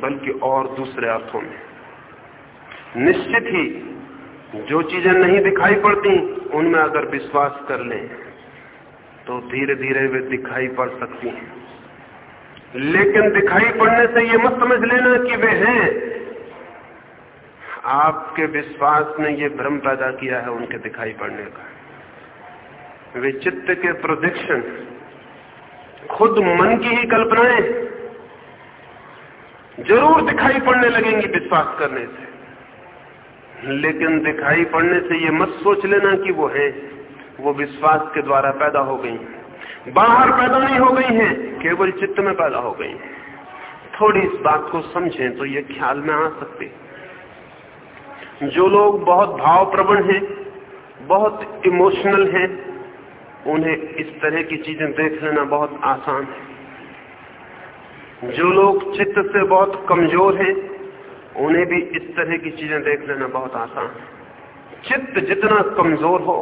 बल्कि और दूसरे अर्थों में। निश्चित ही जो चीज़ें नहीं दिखाई पड़ती, उनमें अगर विश्वास कर लें तो धीरे धीरे वे दिखाई पड़ सकती हैं। लेकिन दिखाई पड़ने से ये मत समझ लेना कि वे हैं। आपके विश्वास ने ये भ्रम पैदा किया है उनके दिखाई पड़ने का। वे चित्त के प्रोजेक्शन खुद मन की ही कल्पनाएँ ज़रूर दिखाई पड़ने लगेंगी विश्वास करने से। लेकिन दिखाई पड़ने से ये मत सोच लेना कि वो है। वो विश्वास के द्वारा पैदा हो गई बाहर पैदा नहीं हो गई हैं, केवल चित्त में पैदा हो गई थोड़ी इस बात को समझें तो ये ख्याल में आ सकते जो लोग बहुत भाव प्रवण हैं, बहुत इमोशनल हैं, उन्हें इस तरह की चीज़ें देख लेना बहुत आसान है। जो लोग चित्त से बहुत कमज़ोर हैं उन्हें भी इस तरह की चीज़ें देख लेना बहुत आसान चित्त जितना कमज़ोर हो,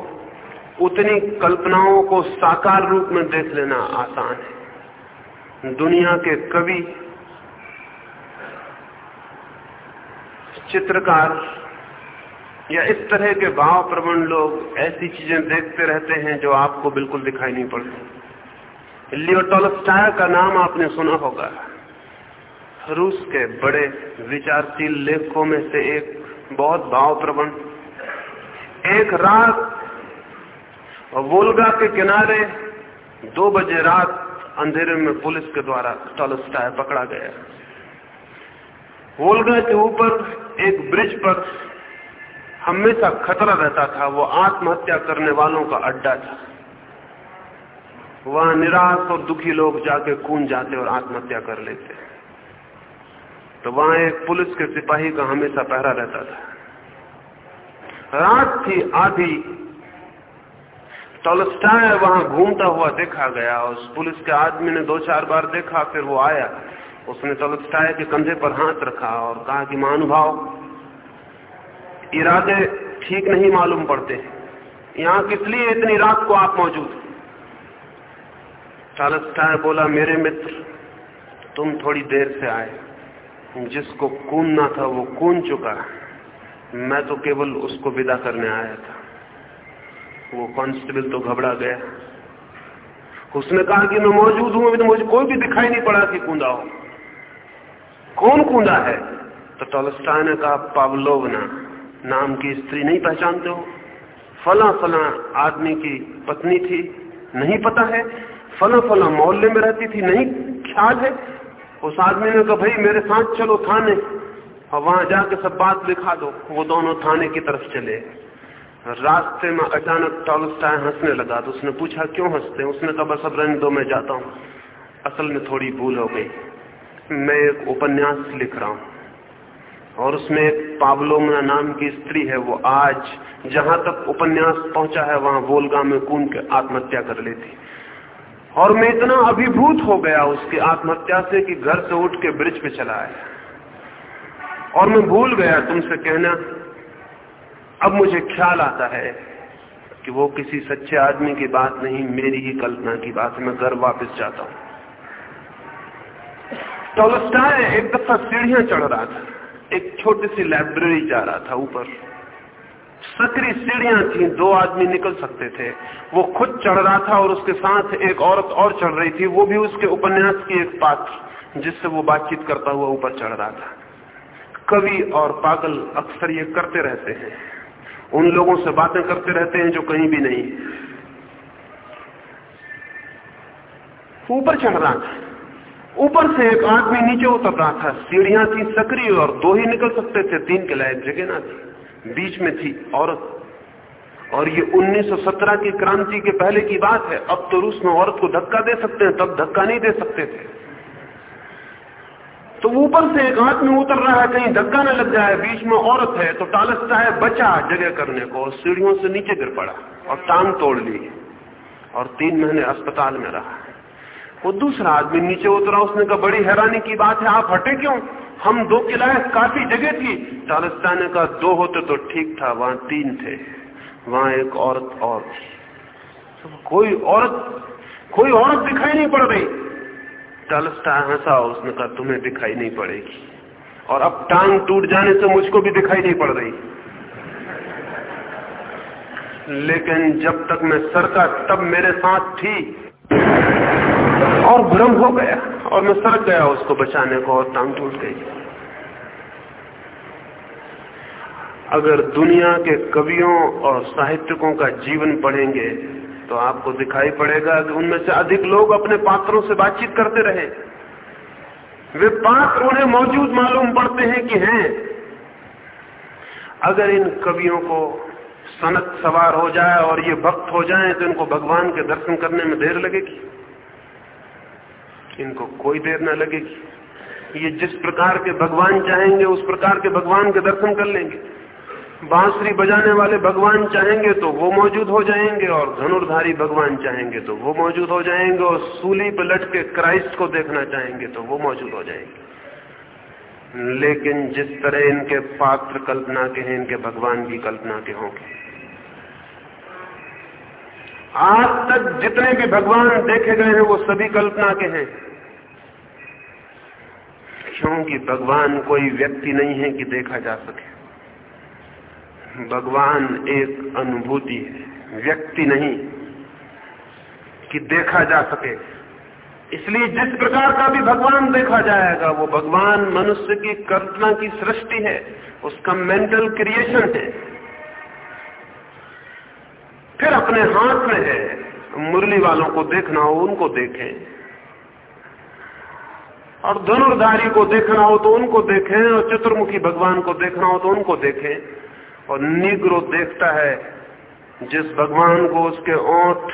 उतनी कल्पनाओं को साकार रूप में देख लेना आसान है। दुनिया के कवि, चित्रकार या इस तरह के भाव प्रवण लोग ऐसी चीज़ें देखते रहते हैं जो आपको बिल्कुल दिखाई नहीं पड़ती। लियो टॉलस्टाया का नाम आपने सुना होगा। रूस के बड़े विचारशील लेखकों में से एक बहुत भाव प्रवण एक रात वोल्गा के किनारे दो बजे रात अंधेरे में पुलिस के द्वारा टॉलस्टाय पकड़ा गया। वोल्गा के ऊपर एक ब्रिज पर हमेशा खतरा रहता था, वो आत्महत्या करने वालों का अड्डा था। वहाँ निराश और दुखी लोग जाके कून जाते और आत्महत्या कर लेते। तो वहाँ एक पुलिस के सिपाही का हमेशा पहरा रहता था। रात थी आधी। टॉलस्टाय वहाँ घूमता हुआ देखा गया। उस पुलिस के आदमी ने दो चार बार देखा, फिर वो आया। उसने टॉलस्टाय के कंधे पर हाथ रखा और कहा कि महानुभाव इरादे ठीक नहीं मालूम पड़ते। यहाँ किस लिए इतनी रात को आप मौजूद टॉलस्टाय बोला, मेरे मित्र, तुम थोड़ी देर से आए। जिसको कूदना था, वो कून चुका। मैं तो केवल उसको विदा करने आया था। वो कांस्टेबल तो घबरा गया। उसने कहा कि मैं मौजूद हूँ तो मुझे कोई भी दिखाई नहीं पड़ा कि कूदा हो कौन कूदा है? तो टॉलस्टाय ने कहा पावलोवना नाम की स्त्री नहीं पहचानते हो? फला फला आदमी की पत्नी थी, नहीं पता है? फला फला मोहल्ले में रहती थी, नहीं ख्याल है? उस आदमी ने कहा, भाई, मेरे साथ चलो थाने। और वहाँ जाके सब बात लिखा दो। वो दोनों थाने की तरफ़ चले। रास्ते में अचानक टॉलस्टाय हंसने लगा तो उसने पूछा, क्यों हँसते उसने कहा, बस अब रहने दो, मैं जाता हूँ। असल में थोड़ी भूल हो गई। मैं एक उपन्यास लिख रहा हूँ और उसमें एक पावलोमना नाम की स्त्री है। वो आज जहाँ तक उपन्यास पहुँचा है, वहाँ वोलगा में कून के आत्महत्या कर लेती। और मैं इतना अभिभूत हो गया उसकी आत्महत्या से कि घर से उठ के ब्रिज पे चला आया। और मैं भूल गया तुमसे कहना, अब मुझे ख्याल आता है कि वो किसी सच्चे आदमी की बात नहीं, मेरी ही कल्पना की बात मैं घर वापस जाता हूँ। टोलस्टाय एक दफ़ा सीढ़ियाँ चढ़ रहा था। एक छोटी सी लाइब्रेरी जा रहा था ऊपर। सकरी सीढ़ियाँ थी, दो आदमी निकल सकते थे। वो खुद चढ़ रहा था और उसके साथ एक औरत और चढ़ रही थी। वो भी उसके उपन्यास की एक पात्र, जिससे वो बातचीत करता हुआ ऊपर चढ़ रहा था। कवि और पागल अक्सर ये करते रहते हैं। उन लोगों से बातें करते रहते हैं जो कहीं भी नहीं। ऊपर चढ़ रहा था। ऊपर से एक आदमी नीचे उतर रहा था। सीढ़ियाँ थी, सक्रिय और दो ही निकल सकते थे, तीन के लायक जगह ना थी। बीच में थी औरत। और ये 1917 की क्रांति के पहले की बात है। अब तो रूस में औरत को धक्का दे सकते हैं, तब धक्का नहीं दे सकते थे। तो ऊपर से एक आदमी उतर रहा है, कहीं धक्का न लग जाए, बीच में औरत है तो टालस चाहे बचा जगह करने को सीढ़ियों से नीचे गिर पड़ा, और टांग तोड़ ली, और तीन महीने अस्पताल में रहा। वो दूसरा आदमी नीचे उतरा, उसने कहा, बड़ी हैरानी की बात है, आप हटे क्यों? हम दो किलाए काफ़ी जगह थी। टालस्ता ने कहा दो होते तो ठीक था, वहाँ तीन थे। वहाँ एक औरत और थी। कोई औरत कोई औरत दिखाई नहीं पड़ रही। टालस्ता हंसा, उसने कहा, तुम्हें दिखाई नहीं पड़ेगी। और अब टांग टूट जाने से मुझको भी दिखाई नहीं पड़ रही। लेकिन जब तक मैं सरका तब मेरे साथ थी। और भ्रम हो गया। और मैं सरक गया उसको बचाने को और टांग टूट गई। अगर दुनिया के कवियों और साहित्यकों का जीवन पढ़ेंगे तो आपको दिखाई पड़ेगा कि उनमें से अधिक लोग अपने पात्रों से बातचीत करते रहे। वे पात्र उन्हें मौजूद मालूम पड़ते हैं कि हैं। अगर इन कवियों को सनत सवार हो जाए और ये भक्त हो जाए तो इनको भगवान के दर्शन करने में देर लगेगी। इनको कोई देर न लगेगी। ये जिस प्रकार के भगवान चाहेंगे, उस प्रकार के भगवान के दर्शन कर लेंगे। बांसुरी बजाने वाले भगवान चाहेंगे तो वो मौजूद हो जाएँगे और धनुर्धारी भगवान चाहेंगे तो वो मौजूद हो जाएँगे और सूली पर लटके क्राइस्ट को देखना चाहेंगे तो वो मौजूद हो जाएँगे। लेकिन जिस तरह इनके पात्र कल्पना के हैं, इनके भगवान की कल्पना के होंगे। आज तक जितने भी भगवान देखे गए हैं, वो सभी कल्पना के हैं। क्योंकि भगवान कोई व्यक्ति नहीं है कि देखा जा सके। भगवान एक अनुभूति है, व्यक्ति नहीं कि देखा जा सके। इसलिए जिस प्रकार का भी भगवान देखा जाएगा, वो भगवान मनुष्य की कल्पना की सृष्टि है, उसका मेंटल क्रिएशन है। फिर अपने हाथ में है। मुरली वालों को देखना हो, उनको देखें। और धनुर्धारी को देखना हो तो उनको देखें, और चतुर्मुखी भगवान को देखना हो तो उनको देखें। और निग्रो देखता है, जिस भगवान को उसके ओठ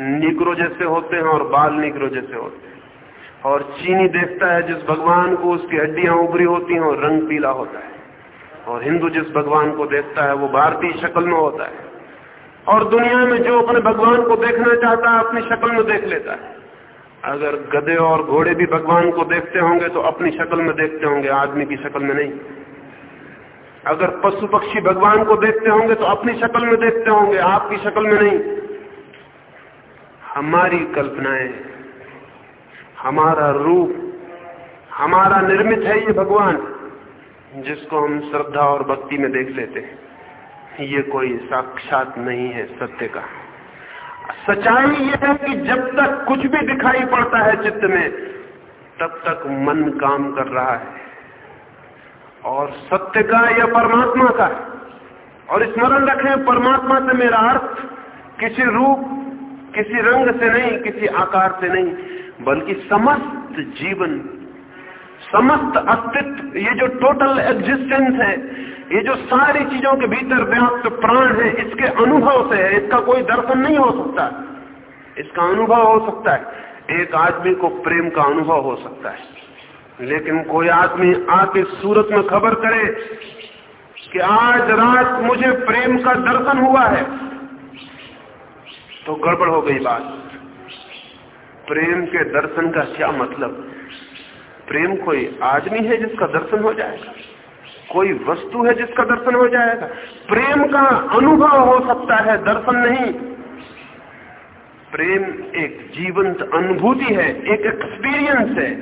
निग्रो जैसे होते हैं और बाल निग्रो जैसे होते हैं। और चीनी देखता है, जिस भगवान को उसकी हड्डियाँ उभरी होती हैं और रंग पीला होता है। और हिंदू जिस भगवान को देखता है, वो भारतीय शक्ल में होता है। और दुनिया में जो अपने भगवान को देखना चाहता है, अपनी शक्ल में देख लेता है। अगर गधे और घोड़े भी भगवान को देखते होंगे तो अपनी शक्ल में देखते होंगे, आदमी की शक्ल में नहीं। अगर पशु पक्षी भगवान को देखते होंगे तो अपनी शक्ल में देखते होंगे, आपकी शक्ल में नहीं। हमारी कल्पनाएँ, हमारा रूप, हमारा निर्मित है ये भगवान, जिसको हम श्रद्धा और भक्ति में देख लेते हैं। ये कोई साक्षात नहीं है सत्य का। सच्चाई यह है कि जब तक कुछ भी दिखाई पड़ता है चित्त में, तब तक मन काम कर रहा है। और सत्य का या परमात्मा का? और स्मरण रखें, परमात्मा से मेरा अर्थ किसी रूप, किसी रंग से नहीं, किसी आकार से नहीं, बल्कि समस्त जीवन समस्त अस्तित्व, ये जो टोटल एग्जिस्टेंस है, ये जो सारी चीज़ों के भीतर व्याप्त प्राण है, इसके अनुभव से है, इसका कोई दर्शन नहीं हो सकता। इसका अनुभव हो सकता है। एक आदमी को प्रेम का अनुभव हो सकता है। लेकिन कोई आदमी आके सूरत में खबर करे कि आज रात मुझे प्रेम का दर्शन हुआ है तो गड़बड़ हो गई बात। प्रेम के दर्शन का क्या मतलब? प्रेम कोई आदमी है जिसका दर्शन हो जाएगा? कोई वस्तु है जिसका दर्शन हो जाएगा? प्रेम का अनुभव हो सकता है, दर्शन नहीं। प्रेम एक जीवंत अनुभूति है, एक एक्सपीरियंस है।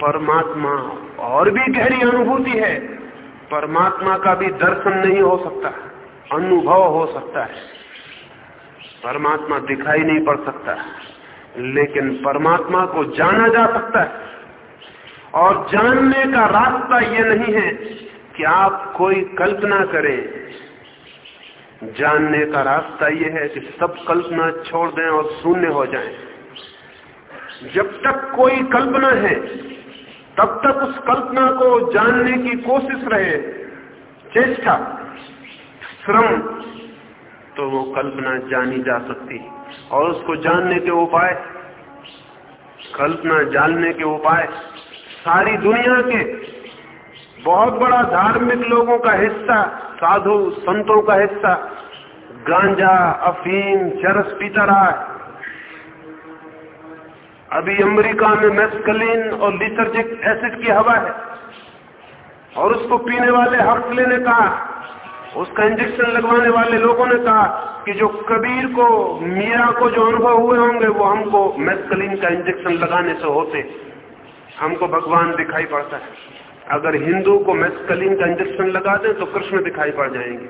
परमात्मा और भी गहरी अनुभूति है, परमात्मा का भी दर्शन नहीं हो सकता, अनुभव हो सकता है। परमात्मा दिखाई नहीं पड़ सकता। लेकिन परमात्मा को जाना जा सकता है। और जानने का रास्ता ये नहीं है कि आप कोई कल्पना करें। जानने का रास्ता यह है कि सब कल्पना छोड़ दें और शून्य हो जाएँ। जब तक कोई कल्पना है, तब तक उस कल्पना को जानने की कोशिश रहे। चेष्टा, श्रम तो वो कल्पना जानी जा सकती। और उसको जानने के उपाय कल्पना जानने के उपाय। सारी दुनिया के बहुत बड़ा धार्मिक लोगों का हिस्सा, साधु संतों का हिस्सा, गांजा, अफीम, चरस पीता रहा है। अभी अमेरिका में मेस्कलिन और लिथर्जिक एसिड की हवा है। और उसको पीने वाले हर्सले ने कहा उसका इंजेक्शन लगवाने वाले लोगों ने कहा कि जो कबीर को, मीरा को जो अनुभव हुए होंगे, वो हमको मेस्कलिन का इंजेक्शन लगाने से होते। हमको भगवान दिखाई पड़ता है। अगर हिंदू को मेस्कलिन का इंजेक्शन लगा दें तो कृष्ण दिखाई पड़ जाएँगे।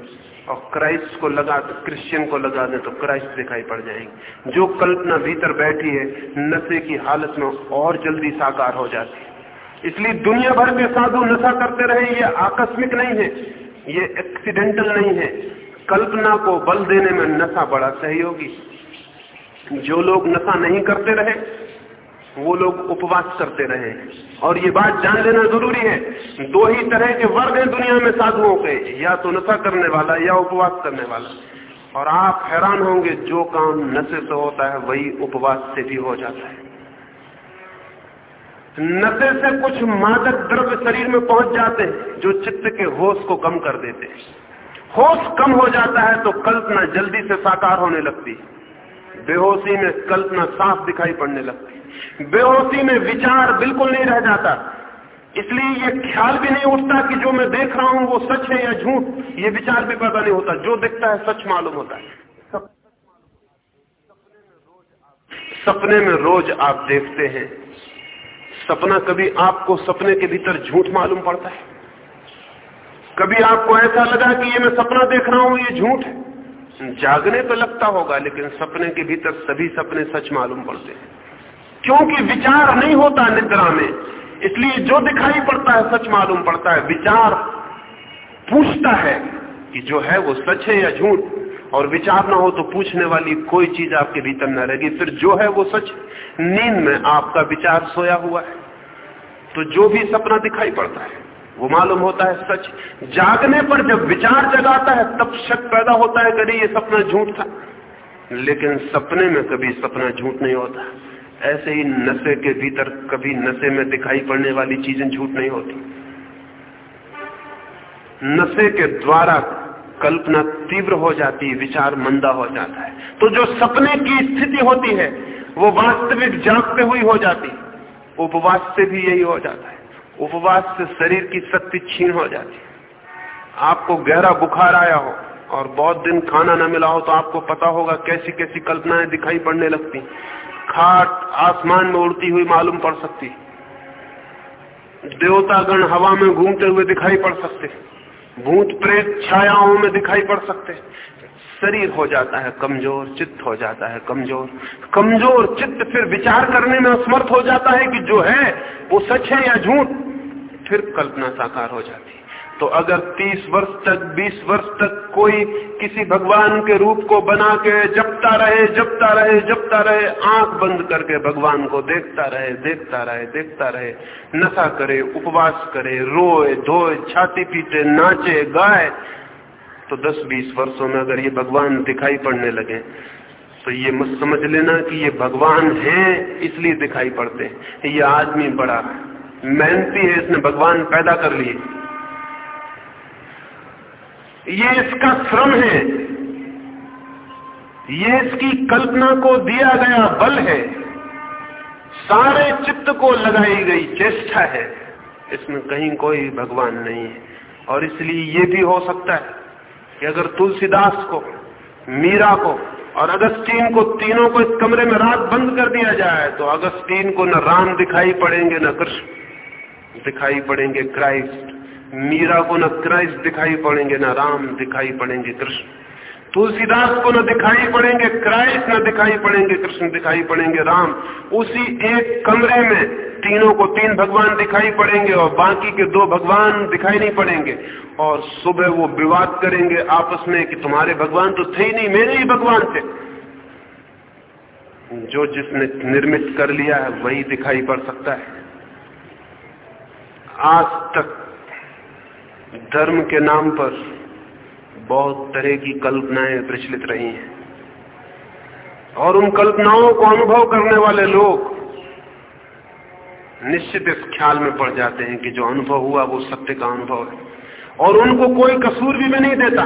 और क्राइस्ट को लगा क्रिश्चियन को लगा दें तो क्राइस्ट दिखाई पड़ जाएँगे। जो कल्पना भीतर बैठी है, नशे की हालत में और जल्दी साकार हो जाती है। इसलिए दुनिया भर के साधु नशा करते रहे, ये आकस्मिक नहीं है। ये एक्सीडेंटल नहीं है। कल्पना को बल देने में नशा बड़ा सहयोगी। जो लोग नशा नहीं करते रहे, वो लोग उपवास करते रहे। और ये बात जान लेना ज़रूरी है। दो ही तरह के वर्ग हैं दुनिया में साधुओं के। या तो नशा करने वाला या उपवास करने वाला। और आप हैरान होंगे, जो काम नशे से होता है, वही उपवास से भी हो जाता है। नशे से कुछ मादक द्रव्य शरीर में पहुँच जाते हैं, जो चित्त के होश को कम कर देते होश कम हो जाता है तो कल्पना जल्दी से साकार होने लगती बेहोशी में कल्पना साफ़ दिखाई पड़ने लगती बेहोशी में विचार बिल्कुल नहीं रह जाता। इसलिए ये ख्याल भी नहीं उठता कि जो मैं देख रहा हूँ वो सच है या झूठ, ये विचार भी पता नहीं होता। जो दिखता है सच मालूम होता है। सपने में रोज आप देखते हैं। सपना कभी आपको सपने के भीतर झूठ मालूम पड़ता है। कभी आपको ऐसा लगा कि ये मैं सपना देख रहा हूँ, ये झूठ है। जागने तो लगता होगा, लेकिन सपने के भीतर सभी सपने सच मालूम पड़ते हैं। क्योंकि विचार नहीं होता निद्रा में, इसलिए जो दिखाई पड़ता है सच मालूम पड़ता है। विचार पूछता है कि जो है वो सच है या झूठ। और विचार ना हो तो पूछने वाली कोई चीज़ आपके भीतर न रहेगी फिर जो है वो सच। नींद में आपका विचार सोया हुआ है। तो जो भी सपना दिखाई पड़ता है, वो मालूम होता है सच। जागने पर जब विचार जगाता है, तब शक पैदा होता है कभी ये सपना झूठ था। लेकिन सपने में कभी सपना झूठ नहीं होता। ऐसे ही नशे के भीतर कभी नशे में दिखाई पड़ने वाली चीज़ें झूठ नहीं होती। नशे के द्वारा कल्पना तीव्र हो जाती है विचार मंदा हो जाता है। तो जो सपने की स्थिति होती है, वो वास्तविक जागते हुई हो जाती। उपवास से भी यही हो जाता है। उपवास से शरीर की शक्ति छीन हो जाती। आपको गहरा बुखार आया हो और बहुत दिन खाना न मिला हो तो आपको पता होगा कैसी कैसी कल्पनाएँ दिखाई पड़ने लगती। खाट आसमान में उड़ती हुई मालूम पड़ सकती। देवतागण हवा में घूमते हुए दिखाई पड़ सकते। भूत प्रेत छायाओं में दिखाई पड़ सकते शरीर हो जाता है कमज़ोर, चित्त हो जाता है कमज़ोर। कमज़ोर चित्त फिर विचार करने में असमर्थ हो जाता है कि जो है, वो सच है या झूठ? फिर कल्पना साकार हो जाती तो अगर 30 वर्ष तक 20 वर्ष तक कोई किसी भगवान के रूप को बना के जपता रहे जपता रहे जपता रहे, आँख बंद करके भगवान को देखता रहे देखता रहे देखता रहे, नशा करे, उपवास करे, रोए, धोए, छाती पीटे, नाचे, गाए तो 10-20 वर्षों में अगर ये भगवान दिखाई पड़ने लगे तो ये मत समझ लेना कि ये भगवान है, इसलिए दिखाई पड़ते ये आदमी बड़ा मेहनती है, इसने भगवान पैदा कर लिए। ये इसका श्रम है। ये इसकी कल्पना को दिया गया बल है। सारे चित्त को लगाई गई चेष्टा है। इसमें कहीं कोई भगवान नहीं है। और इसलिए ये भी हो सकता है कि अगर तुलसीदास को, मीरा को और अगस्तीन को तीनों को इस कमरे में रात बंद कर दिया जाए तो अगस्तीन को न राम दिखाई पड़ेंगे, न कृष्ण दिखाई पड़ेंगे क्राइस्ट। मीरा को न क्राइस्ट दिखाई पड़ेंगे, न राम दिखाई पड़ेंगे कृष्ण। तुलसीदास को न दिखाई पड़ेंगे, क्राइस्ट न दिखाई पड़ेंगे, कृष्ण दिखाई पड़ेंगे, राम। उसी एक कमरे में तीनों को तीन भगवान दिखाई पड़ेंगे और बाकी के दो भगवान दिखाई नहीं पड़ेंगे। और सुबह वो विवाद करेंगे आपस में कि तुम्हारे भगवान तो थे ही नहीं, मेरे ही भगवान थे। जो जिसने निर्मित कर लिया है, वही दिखाई पड़ सकता है। आज तक धर्म के नाम पर बहुत तरह की कल्पनाएँ प्रचलित रही हैं। और उन कल्पनाओं को अनुभव करने वाले लोग निश्चित इस ख्याल में पड़ जाते हैं कि जो अनुभव हुआ वो सत्य का अनुभव है। और उनको कोई कसूर भी मैं नहीं देता।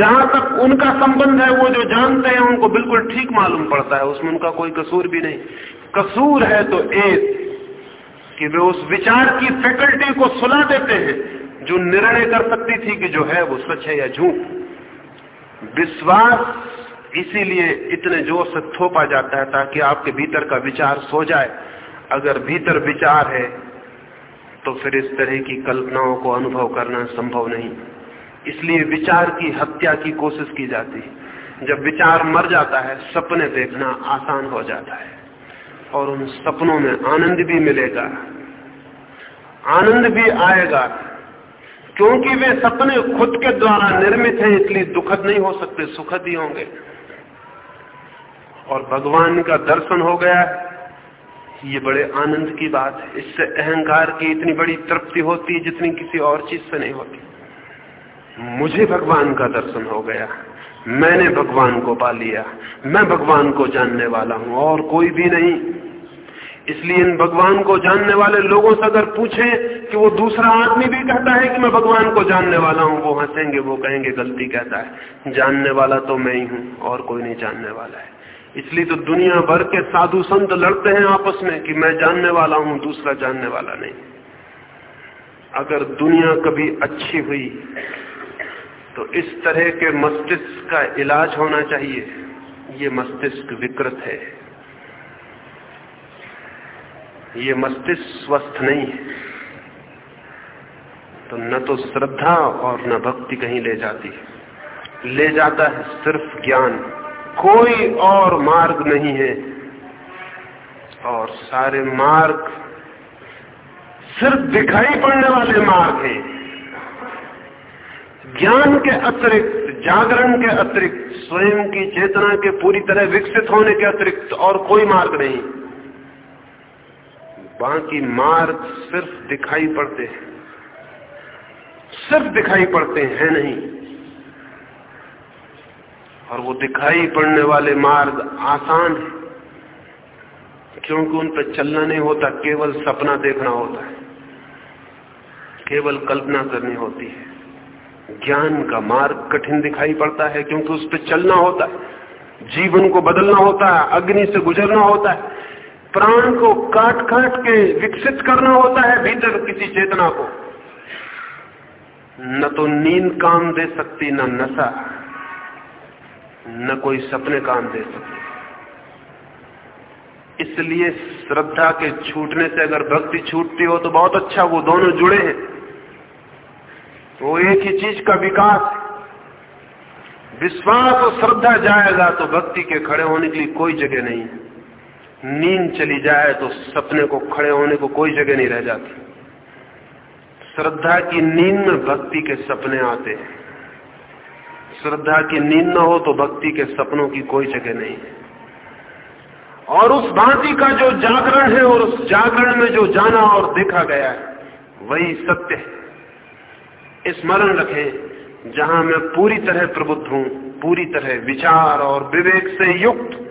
जहाँ तक उनका संबंध है, वो जो जानते हैं, उनको बिल्कुल ठीक मालूम पड़ता है। उसमें उनका कोई कसूर भी नहीं। कसूर है तो एक। कि वे उस विचार की फैकल्टी को सुला देते हैं, जो निर्णय कर सकती थी कि जो है वो सच है या झूठ। विश्वास इसीलिए इतने ज़ोर से थोपा जाता है ताकि आपके भीतर का विचार सो जाए। अगर भीतर विचार है तो फिर इस तरह की कल्पनाओं को अनुभव करना संभव नहीं। इसलिए विचार की हत्या की कोशिश की जाती है। जब विचार मर जाता है, सपने देखना आसान हो जाता है। और उन सपनों में आनंद भी मिलेगा। आनंद भी आएगा, क्योंकि वे सपने खुद के द्वारा निर्मित हैं, इसलिए दुखद नहीं हो सकते, सुखद ही होंगे। और भगवान का दर्शन हो गया, ये बड़े आनंद की बात है। इससे अहंकार की इतनी बड़ी तृप्ति होती है जितनी किसी और चीज़ से नहीं होती। मुझे भगवान का दर्शन हो गया। मैंने भगवान को पा लिया। मैं भगवान को जानने वाला हूँ और कोई भी नहीं। इसलिए इन भगवान को जानने वाले लोगों से अगर पूछें कि वो दूसरा आदमी भी कहता है कि मैं भगवान को जानने वाला हूँ, वो हंसेंगे, वो कहेंगे, गलती कहता है। जानने वाला तो मैं ही हूँ और कोई नहीं जानने वाला है। इसलिए तो दुनिया भर के साधु संत लड़ते हैं आपस में कि मैं जानने वाला हूँ, दूसरा जानने वाला नहीं। अगर दुनिया कभी अच्छी हुई तो इस तरह के मस्तिष्क का इलाज होना चाहिए। ये मस्तिष्क विकृत है। ये मस्तिष्क स्वस्थ नहीं है। तो न तो श्रद्धा और न भक्ति कहीं ले जाती। ले जाता है सिर्फ़ ज्ञान। कोई और मार्ग नहीं है। और सारे मार्ग सिर्फ़ दिखाई पड़ने वाले मार्ग हैं। ज्ञान के अतिरिक्त, जागरण के अतिरिक्त, स्वयं की चेतना के पूरी तरह विकसित होने के अतिरिक्त और कोई मार्ग नहीं। बाकी मार्ग सिर्फ़ दिखाई पड़ते हैं। सिर्फ़ दिखाई पड़ते हैं नहीं। और वो दिखाई पड़ने वाले मार्ग आसान है, क्योंकि उन पर चलना नहीं होता, केवल सपना देखना होता है। केवल कल्पना करनी होती है। ज्ञान का मार्ग कठिन दिखाई पड़ता है, क्योंकि उस पर चलना होता है। जीवन को बदलना होता है, अग्नि से गुजरना होता है। प्राण को काट काट के विकसित करना होता है, भीतर किसी चेतना को। न तो नींद काम दे सकती, न नशा। न कोई सपने काम दे सकते। इसलिए श्रद्धा के छूटने से अगर भक्ति छूटती हो तो बहुत अच्छा वो दोनों जुड़े हैं। वो एक ही चीज़ का विकास विश्वास और श्रद्धा जाएगा तो भक्ति के खड़े होने के लिए कोई जगह नहीं है। नींद चली जाए तो सपने को खड़े होने को कोई जगह नहीं रह जाती। श्रद्धा की नींद में भक्ति के सपने आते हैं। श्रद्धा की नींद न हो तो भक्ति के सपनों की कोई जगह नहीं है। और उस भांति का जो जागरण है और उस जागरण में जो जाना और देखा गया है, वही सत्य है। स्मरण रखें, जहाँ मैं पूरी तरह प्रबुद्ध हूँ, पूरी तरह विचार और विवेक से युक्त,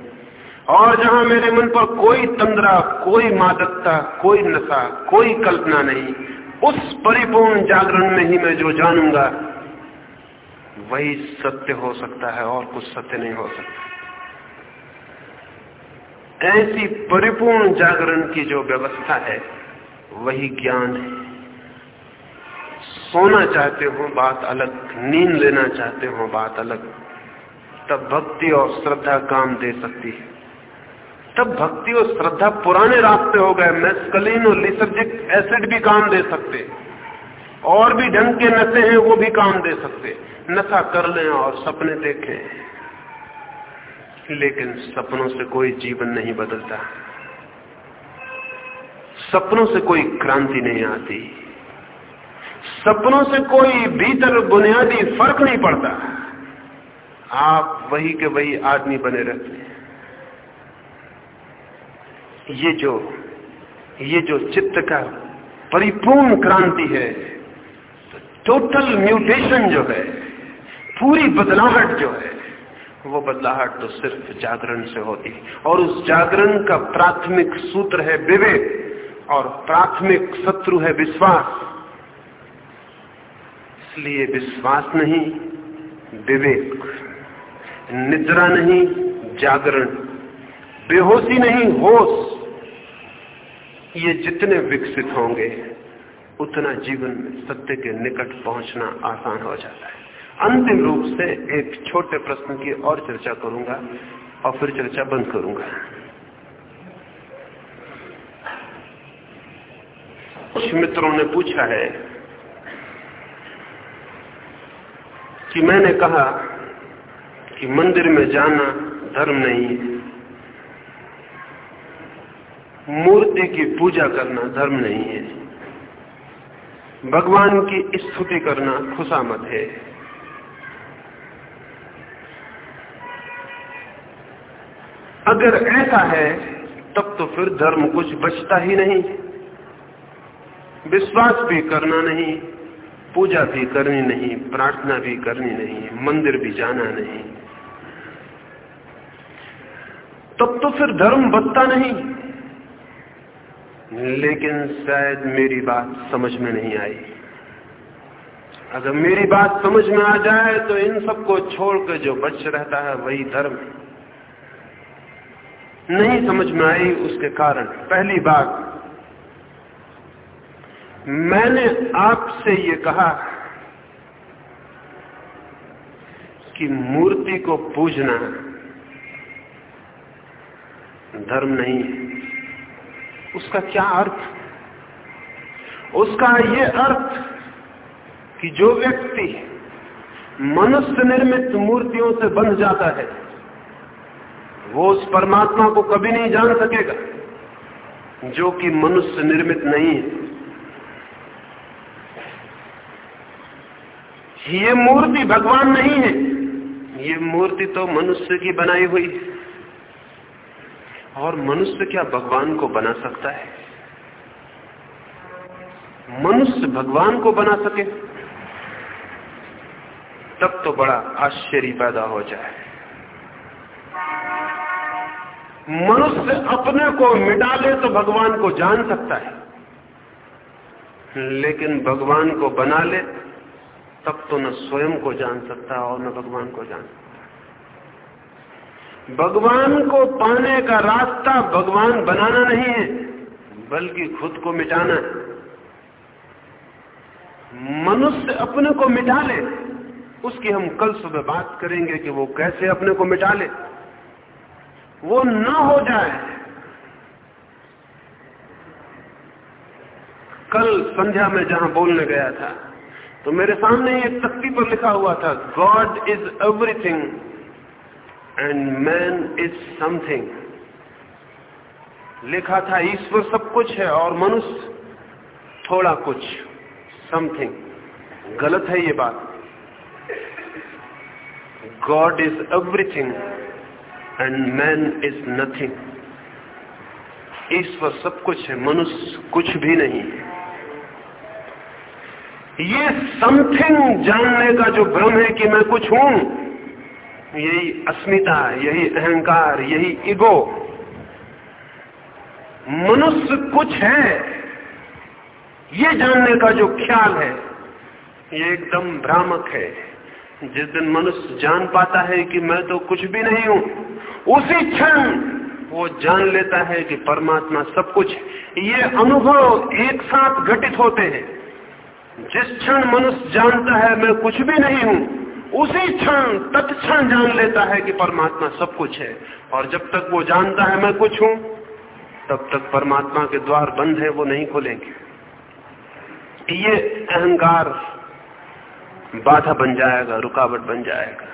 और जहाँ मेरे मन पर कोई तंद्रा, कोई मादकता, कोई नशा, कोई कल्पना नहीं, उस परिपूर्ण जागरण में ही मैं जो जानूँगा, वही सत्य हो सकता है और कुछ सत्य नहीं हो सकता। ऐसी परिपूर्ण जागरण की जो व्यवस्था है, वही ज्ञान है। सोना चाहते हो, बात अलग, नींद लेना चाहते हो, बात अलग। तब भक्ति और श्रद्धा काम दे सकती है। तब भक्ति और श्रद्धा पुराने रास्ते हो गए। मेस्कलिन और लिसर्जिक एसिड भी काम दे सकते। और भी ढंग के नशे हैं, वो भी काम दे सकते। नशा कर लें और सपने देखें। लेकिन सपनों से कोई जीवन नहीं बदलता। सपनों से कोई क्रांति नहीं आती। सपनों से कोई भीतर बुनियादी फ़र्क नहीं पड़ता। आप वही के वही आदमी बने रहते हैं। ये जो ये जो चित्त का परिपूर्ण क्रांति है टोटल म्यूटेशन जो है, पूरी बदलाहट जो है, वो बदलाहट तो सिर्फ़ जागरण से होती है। और उस जागरण का प्राथमिक सूत्र है विवेक, और प्राथमिक शत्रु है विश्वास। इसलिए विश्वास नहीं, विवेक, निद्रा नहीं, जागरण, बेहोशी नहीं, होश, ये जितने विकसित होंगे, उतना जीवन में सत्य के निकट पहुँचना आसान हो जाता है। अंतिम रूप से एक छोटे प्रश्न की और चर्चा करूँगा और फिर चर्चा बंद करूँगा। कुछ मित्रों ने पूछा है कि मैंने कहा कि मंदिर में जाना धर्म नहीं है। मूर्ति की पूजा करना धर्म नहीं है। भगवान की स्तुति करना खुशामत है। अगर ऐसा है, तब तो फिर धर्म कुछ बचता ही नहीं। विश्वास भी करना नहीं। पूजा भी करनी नहीं, प्रार्थना भी करनी नहीं, मंदिर भी जाना नहीं। तब तो फिर धर्म बचता नहीं। लेकिन शायद मेरी बात समझ में नहीं आई। अगर मेरी बात समझ में आ जाए तो इन सबको छोड़कर जो बच रहता है वही धर्म। नहीं समझ में आई उसके कारण। पहली बात मैंने आपसे ये कहा कि मूर्ति को पूजना धर्म नहीं है। उसका क्या अर्थ? उसका ये अर्थ कि जो व्यक्ति मनुष्य निर्मित मूर्तियों से बंध जाता है, वो उस परमात्मा को कभी नहीं जान सकेगा जो कि मनुष्य निर्मित नहीं है। ये मूर्ति भगवान नहीं है। ये मूर्ति तो मनुष्य की बनाई हुई है। और मनुष्य क्या भगवान को बना सकता है? मनुष्य भगवान को बना सके, तब तो बड़ा आश्चर्य पैदा हो जाए। मनुष्य अपने को मिटा ले तो भगवान को जान सकता है, लेकिन भगवान को बना ले तब तो न स्वयं को जान सकता और न भगवान को जान सकता। भगवान को पाने का रास्ता भगवान बनाना नहीं है, बल्कि खुद को मिटाना है। मनुष्य अपने को मिटा ले, उसकी हम कल सुबह बात करेंगे कि वो कैसे अपने को मिटा ले। वो न हो जाए, कल संध्या में जहाँ बोलने गया था तो मेरे सामने एक तख्ती पर लिखा हुआ था God is everything and man is something लिखा था, ईश्वर सब कुछ है और मनुष्य थोड़ा कुछ समथिंग गलत है ये बात। God is everything and man is nothing ईश्वर सब कुछ है, मनुष्य कुछ भी नहीं ये समथिंग जानने का जो भ्रम है कि मैं कुछ हूँ, यही अस्मिता, यही अहंकार, यही ईगो मनुष्य कुछ है, ये जानने का जो ख्याल है, ये एकदम भ्रामक है। जिस दिन मनुष्य जान पाता है कि मैं तो कुछ भी नहीं हूँ, उसी क्षण वो जान लेता है कि परमात्मा सब कुछ, ये अनुभव एक साथ घटित होते हैं। जिस क्षण मनुष्य जानता है, मैं कुछ भी नहीं हूँ, उसी क्षण, तत्क्षण जान लेता है कि परमात्मा सब कुछ है। और जब तक वो जानता है मैं कुछ हूँ, तब तक परमात्मा के द्वार बंद है, वो नहीं खोलेंगे। ये अहंकार बाधा बन जाएगा, रुकावट बन जाएगा।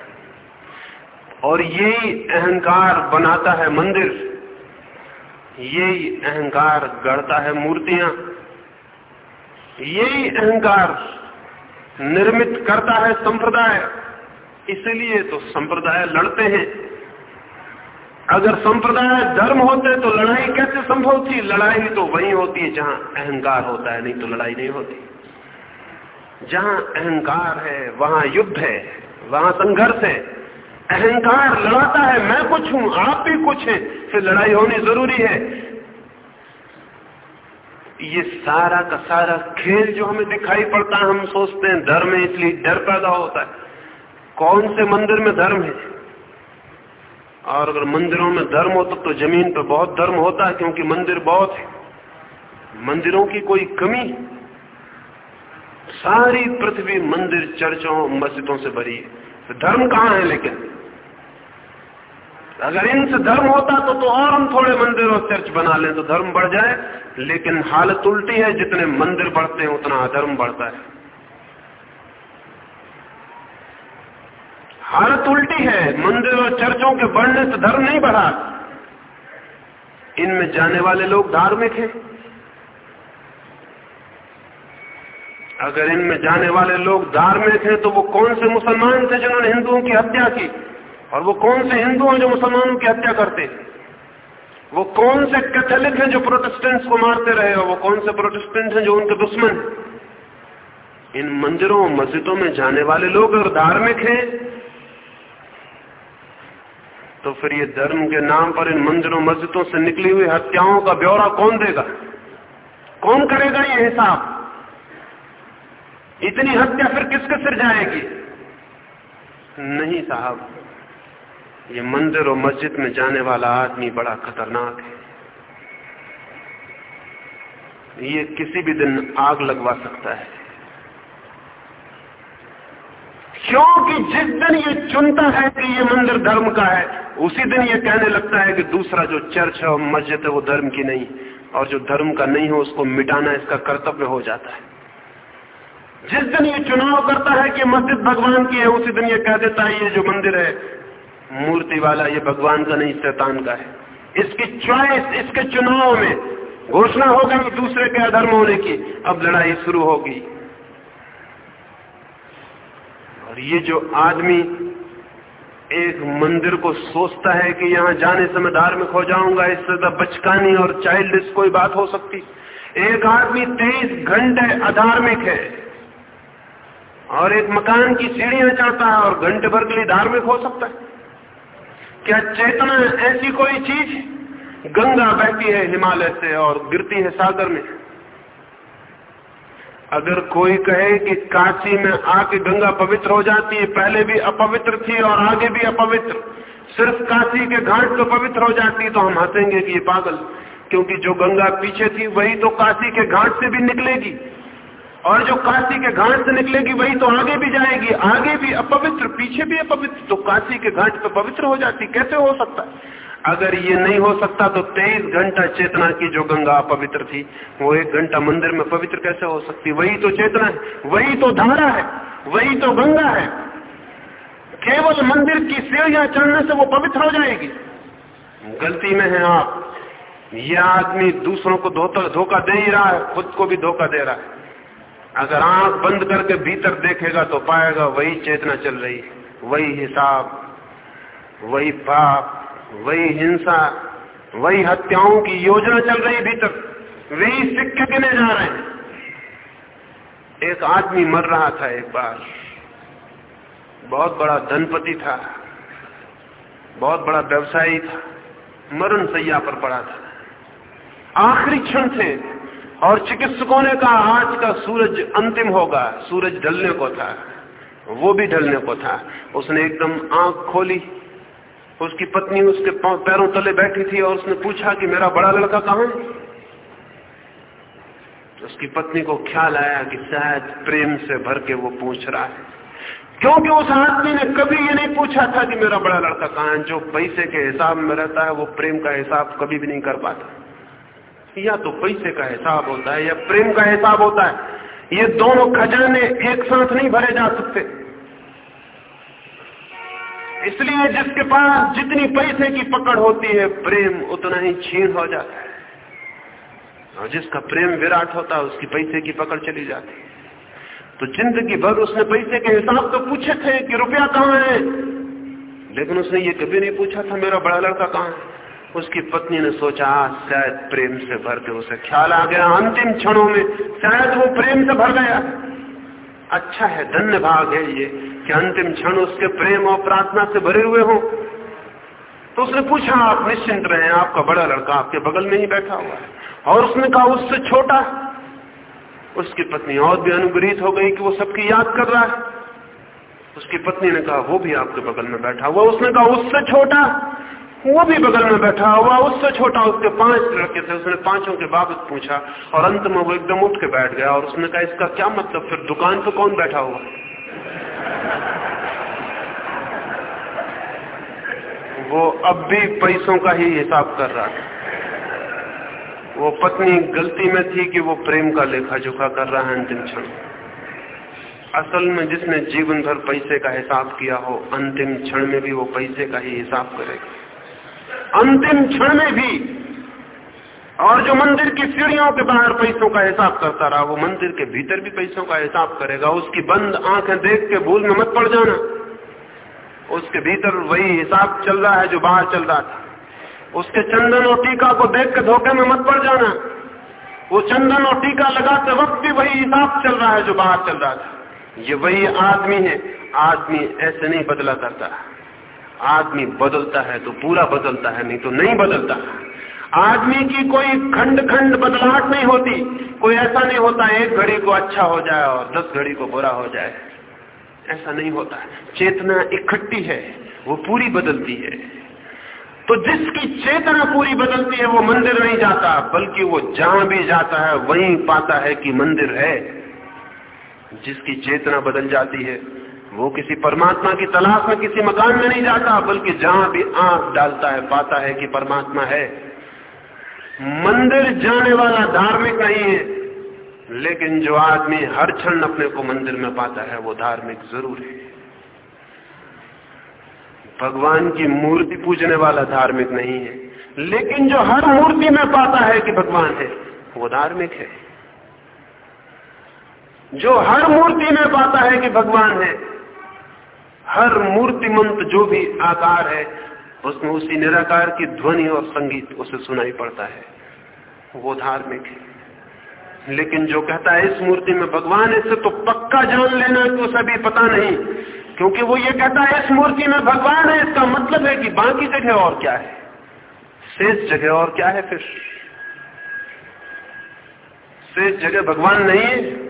और यही अहंकार बनाता है मंदिर, यही अहंकार गढ़ता है मूर्तियाँ। यही अहंकार निर्मित करता है संप्रदाय। इसलिए तो संप्रदाय लड़ते हैं। अगर संप्रदाय धर्म होते तो लड़ाई कैसे संभव थी? लड़ाई तो वही होती है जहाँ अहंकार होता है, नहीं तो लड़ाई नहीं होती। जहाँ अहंकार है, वहाँ युद्ध है, वहाँ संघर्ष है। अहंकार लड़ाता है, मैं कुछ हूँ, आप भी कुछ हैं। फिर लड़ाई होनी ज़रूरी है। ये सारा का सारा खेल जो हमें दिखाई पड़ता है हम सोचते हैं धर्म है इसलिए डर पैदा होता है। कौन से मंदिर में धर्म है? और अगर मंदिरों में धर्म हो तो, तो ज़मीन पर बहुत धर्म होता है क्योंकि मंदिर बहुत है। मंदिरों की कोई कमी? सारी पृथ्वी मंदिर चर्चों मस्जिदों से भरी है। तो धर्म कहाँ है लेकिन? अगर इनसे धर्म होता तो तो और हम थोड़े मंदिर और चर्च बना लें तो धर्म बढ़ जाए, लेकिन हालत उल्टी है, जितने मंदिर बढ़ते हैं उतना अधर्म बढ़ता है। हालत उल्टी है, मंदिर और चर्चों के बढ़ने से धर्म नहीं बढ़ा। इनमें जाने वाले लोग धार्मिक हैं। अगर इनमें जाने वाले लोग धार्मिक हैं तो वो कौन से मुसलमान थे जिन्होंने हिंदुओं की हत्या की? और वो कौन से हिंदू हैं जो मुसलमानों की हत्या करते? वो कौन से कैथोलिक हैं जो प्रोटेस्टेंट्स को मारते रहे और वो कौन से प्रोटेस्टेंट हैं जो उनके दुश्मन? इन मंदिरों मस्जिदों में जाने वाले लोग अगर धार्मिक हैं तो फिर ये धर्म के नाम पर इन मंदिरों, मस्जिदों से निकली हुई हत्याओं का ब्यौरा कौन देगा? कौन करेगा ये हिसाब? इतनी हत्या फिर किसके सिर जाएगी? नहीं साहब। ये मंदिर और मस्जिद में जाने वाला आदमी बड़ा खतरनाक है। ये किसी भी दिन आग लगवा सकता है। क्योंकि जिस दिन ये चुनता है कि ये मंदिर धर्म का है, उसी दिन ये कहने लगता है कि दूसरा जो चर्च है और मस्जिद है, वो धर्म की नहीं, और जो धर्म का नहीं हो, उसको मिटाना, इसका कर्तव्य हो जाता है। जिस दिन ये चुनाव करता है कि मस्जिद भगवान की है, उसी दिन ये कह देता है, ये जो मंदिर है मूर्ति वाला ये भगवान का नहीं, शैतान का है। इसकी चॉइस इसके चुनाव में घोषणा हो गई दूसरे के अधर्म होने की, अब लड़ाई शुरू होगी और ये जो आदमी एक मंदिर को सोचता है कि यहाँ जाने से मैं धार्मिक हो जाऊँगा, इससे तो बचकानी और चाइल्ड कोई बात हो सकती। एक आदमी तेईस घंटे अधार्मिक है और एक मकान की सीढ़ियाँ चढ़ता है और घंटे भर के लिए धार्मिक हो सकता है। क्या चेतना ऐसी कोई चीज़ गंगा बहती है हिमालय से और गिरती है सागर में? अगर कोई कहे कि काशी में आके गंगा पवित्र हो जाती है, पहले भी अपवित्र थी और आगे भी अपवित्र, सिर्फ़ काशी के घाट तो पवित्र हो जाती तो हम हंसेंगे कि ये पागल, क्योंकि जो गंगा पीछे थी, वही तो काशी के घाट से भी निकलेगी। और जो काशी के घाट से निकलेगी, वही तो आगे भी जाएगी, आगे भी अपवित्र, पीछे भी अपवित्र तो काशी के घाट पे पवित्र हो जाती, कैसे हो सकता? है अगर ये नहीं हो सकता तो तेईस घंटा चेतना की जो गंगा पवित्र थी, वो एक घंटा मंदिर में पवित्र कैसे हो सकती? वही तो चेतना है, वही तो धारा है, वही तो गंगा है। केवल मंदिर की सीढ़ियाँ चढ़ने से वो पवित्र हो जाएगी। गलती में है आप। यह आदमी दूसरों को धोखा दे ही रहा है, खुद को भी धोखा दे रहा है। अगर आँख बंद करके भीतर देखेगा तो पाएगा वही चेतना चल रही वही हिसाब, वही पाप, वही हिंसा, वही हत्याओं की योजना चल रही भीतर। वही सिक्के गिने जा रहे हैं। एक आदमी मर रहा था एक बार। बहुत बड़ा धनपति था। बहुत बड़ा व्यवसायी था। मरण सैया पर पड़ा था। आखिरी क्षण थे। और चिकित्सकों ने कहा, आज का सूरज अंतिम होगा। सूरज ढलने को था। वो भी ढलने को था। उसने एकदम आँख खोली। उसकी पत्नी उसके पैरों तले बैठी थी और उसने पूछा कि, मेरा बड़ा लड़का कहाँ उसकी पत्नी को ख्याल आया कि शायद प्रेम से भर के वो पूछ रहा है। क्योंकि उस आदमी ने कभी ये नहीं पूछा था कि, मेरा बड़ा लड़का कहाँ है? जो पैसे के हिसाब में रहता है, वो प्रेम का हिसाब कभी भी नहीं कर पाता। या तो पैसे का हिसाब होता है या प्रेम का हिसाब होता है। ये दोनों खजाने एक साथ नहीं भरे जा सकते। इसलिए जिसके पास जितनी पैसे की पकड़ होती है, प्रेम उतना ही छीन हो जाता है। और जिसका प्रेम विराट होता है, उसकी पैसे की पकड़ चली जाती है। तो ज़िंदगी भर उसने पैसे के हिसाब तो पूछे थे कि रुपया कहाँ है, लेकिन उसने ये कभी नहीं पूछा था, मेरा बड़ा लड़का कहाँ है। उसकी पत्नी ने सोचा शायद प्रेम से भर के उसे। ख्याल आ गया, अंतिम क्षणों में शायद वो प्रेम से भर गया। अच्छा है, धन्य भाग है ये कि अंतिम क्षण उसके प्रेम और प्रार्थना से भरे हुए हो। तो उसने पूछा, आप निश्चिंत रहे, आपका बड़ा लड़का आपके बगल में ही बैठा हुआ है। और उसने कहा, उससे छोटा। उसकी पत्नी और भी अनुग्रहित हो गई कि वो सबकी याद कर रहा है। उसकी पत्नी ने कहा, वो भी आपके बगल में बैठा हुआ उसने कहा, उससे छोटा। वो भी बगल में बैठा हुआ, उससे छोटा, उसके पाँच लड़के थे, उसने पाँचों के बाबत पूछा, और अंत में वो एकदम उठ के बैठ गया, और उसने कहा, इसका क्या मतलब? फिर दुकान पे कौन बैठा हुआ? वो अब भी पैसों का ही हिसाब कर रहा था। वो पत्नी गलती में थी कि वो प्रेम का लेखा जोखा कर रहा है अंतिम क्षण। असल में जिसने जीवन भर पैसे का हिसाब किया हो, अंतिम क्षण में भी वो पैसे का ही हिसाब करेगा। अंतिम क्षण में भी और जो मंदिर की सीढ़ियों के बाहर पैसों का हिसाब करता रहा, वो मंदिर के भीतर भी पैसों का हिसाब करेगा। उसकी बंद आँखें देख के भूल में मत पड़ जाना। उसके भीतर वही हिसाब चल रहा है जो बाहर चल रहा था। उसके चंदन और टीका को देख के धोखे में मत पड़ जाना। वो चंदन और टीका लगाते वक्त भी वही हिसाब चल रहा है जो बाहर चल रहा था। ये वही आदमी है। आदमी ऐसे नहीं बदला करता। आदमी बदलता है तो पूरा बदलता है, नहीं तो नहीं बदलता। आदमी की कोई खंड खंड बदलाहट नहीं होती। कोई ऐसा नहीं होता, एक घड़ी को अच्छा हो जाए और दस घड़ी को बुरा हो जाए। ऐसा नहीं होता। चेतना इकट्ठी है, वो पूरी बदलती है। तो जिसकी चेतना पूरी बदलती है, वो मंदिर नहीं जाता, बल्कि वो जहाँ भी जाता है, वहीं पाता है कि मंदिर है। जिसकी चेतना बदल जाती है वो किसी परमात्मा की तलाश में किसी मकान में नहीं जाता, बल्कि जहाँ भी आँख डालता है, पाता है कि परमात्मा है। मंदिर जाने वाला धार्मिक नहीं है, लेकिन जो आदमी हर क्षण अपने को मंदिर में पाता है, वो धार्मिक ज़रूर है। भगवान की मूर्ति पूजने वाला धार्मिक नहीं है, लेकिन जो हर मूर्ति में पाता है कि भगवान है, वो धार्मिक है। जो हर मूर्ति में पाता है कि भगवान है हर मूर्तिमंत जो भी आकार है, उसमें उसी निराकार की ध्वनि और संगीत उसे सुनाई पड़ता है। वो धार्मिक है। लेकिन जो कहता है, इस मूर्ति में भगवान इसे तो पक्का जान लेना कि उसे भी पता नहीं। क्योंकि वो ये कहता है, इस मूर्ति में भगवान है, इसका मतलब है कि बाकी जगह और क्या है? शेष जगह और क्या है फिर? शेष जगह भगवान नहीं है।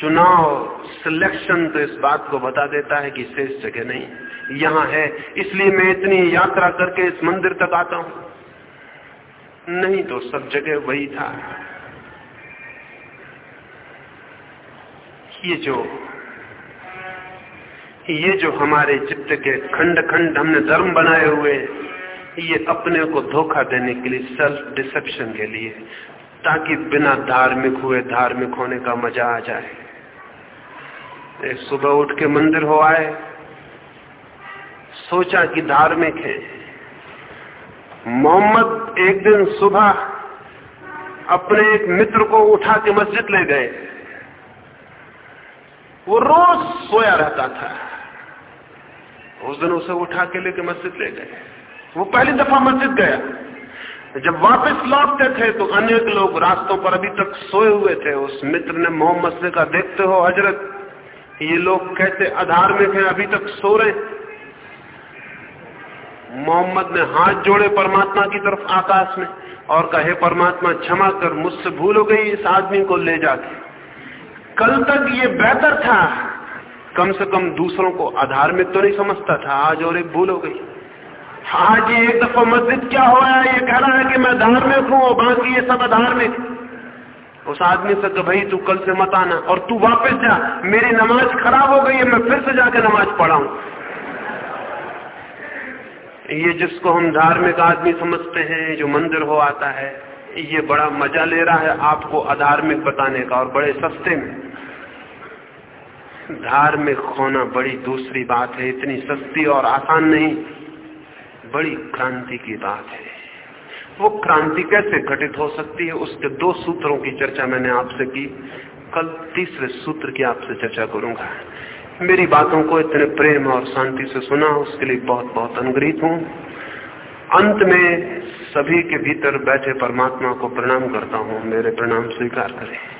चुनाव सिलेक्शन तो इस बात को बता देता है कि शेष जगह नहीं, यहाँ है। इसलिए मैं इतनी यात्रा करके इस मंदिर तक आता हूँ। नहीं तो सब जगह वही था। ये जो ये जो हमारे चित्त के खंड खंड हमने धर्म बनाए हुए, ये अपने को धोखा देने के लिए सेल्फ डिसेप्शन के लिए, ताकि बिना धार्मिक हुए धार्मिक होने का मज़ा आ जाए। एक सुबह उठ के मंदिर हो आए, सोचा कि धार्मिक है। मोहम्मद एक दिन सुबह अपने एक मित्र को उठा के मस्जिद ले गए। वो रोज सोया रहता था। उस दिन उसे उठा के लेके मस्जिद ले गए। वो पहली दफ़ा मस्जिद गया। जब वापस लौटते थे तो अनेक लोग रास्तों पर अभी तक सोए हुए थे। उस मित्र ने मोहम्मद से कहा, देखते हो हज़रत ये लोग कैसे अधार्मिक हैं अभी तक सो रहे मोहम्मद ने हाथ जोड़े परमात्मा की तरफ़ आकाश में और कहे, परमात्मा, क्षमा कर, मुझसे भूल हो गई, इस आदमी को ले जाके। कल तक ये बेहतर था। कम से कम दूसरों को अधार्मिक तो नहीं समझता था, आज और एक भूल हो गई। आज ये एक दफ़ा मस्जिद क्या हो रहा है? ये कह रहा है कि मैं धार्मिक हूँ बाकी ये सब अधार्मिक उस आदमी से तो भाई, तू कल से मत आना और तू वापस जा। मेरी नमाज़ खराब हो गई है, मैं फिर से जाकर नमाज़ पढ़ाऊं। ये जिसको हम धार्मिक आदमी समझते हैं, जो मंदिर हो आता है, ये बड़ा मज़ा ले रहा है आपको अधार्मिक बताने का और बड़े सस्ते में। धार्मिक होना बड़ी दूसरी बात है, इतनी सस्ती और आसान नहीं, बड़ी क्रांति की बात है। वो क्रांति कैसे घटित हो सकती है, उसके दो सूत्रों की चर्चा मैंने आपसे की। कल तीसरे सूत्र की आपसे चर्चा करूँगा। मेरी बातों को इतने प्रेम और शांति से सुना, उसके लिए बहुत बहुत अनुग्रहित हूँ। अंत में सभी के भीतर बैठे परमात्मा को प्रणाम करता हूँ। मेरे प्रणाम स्वीकार करें।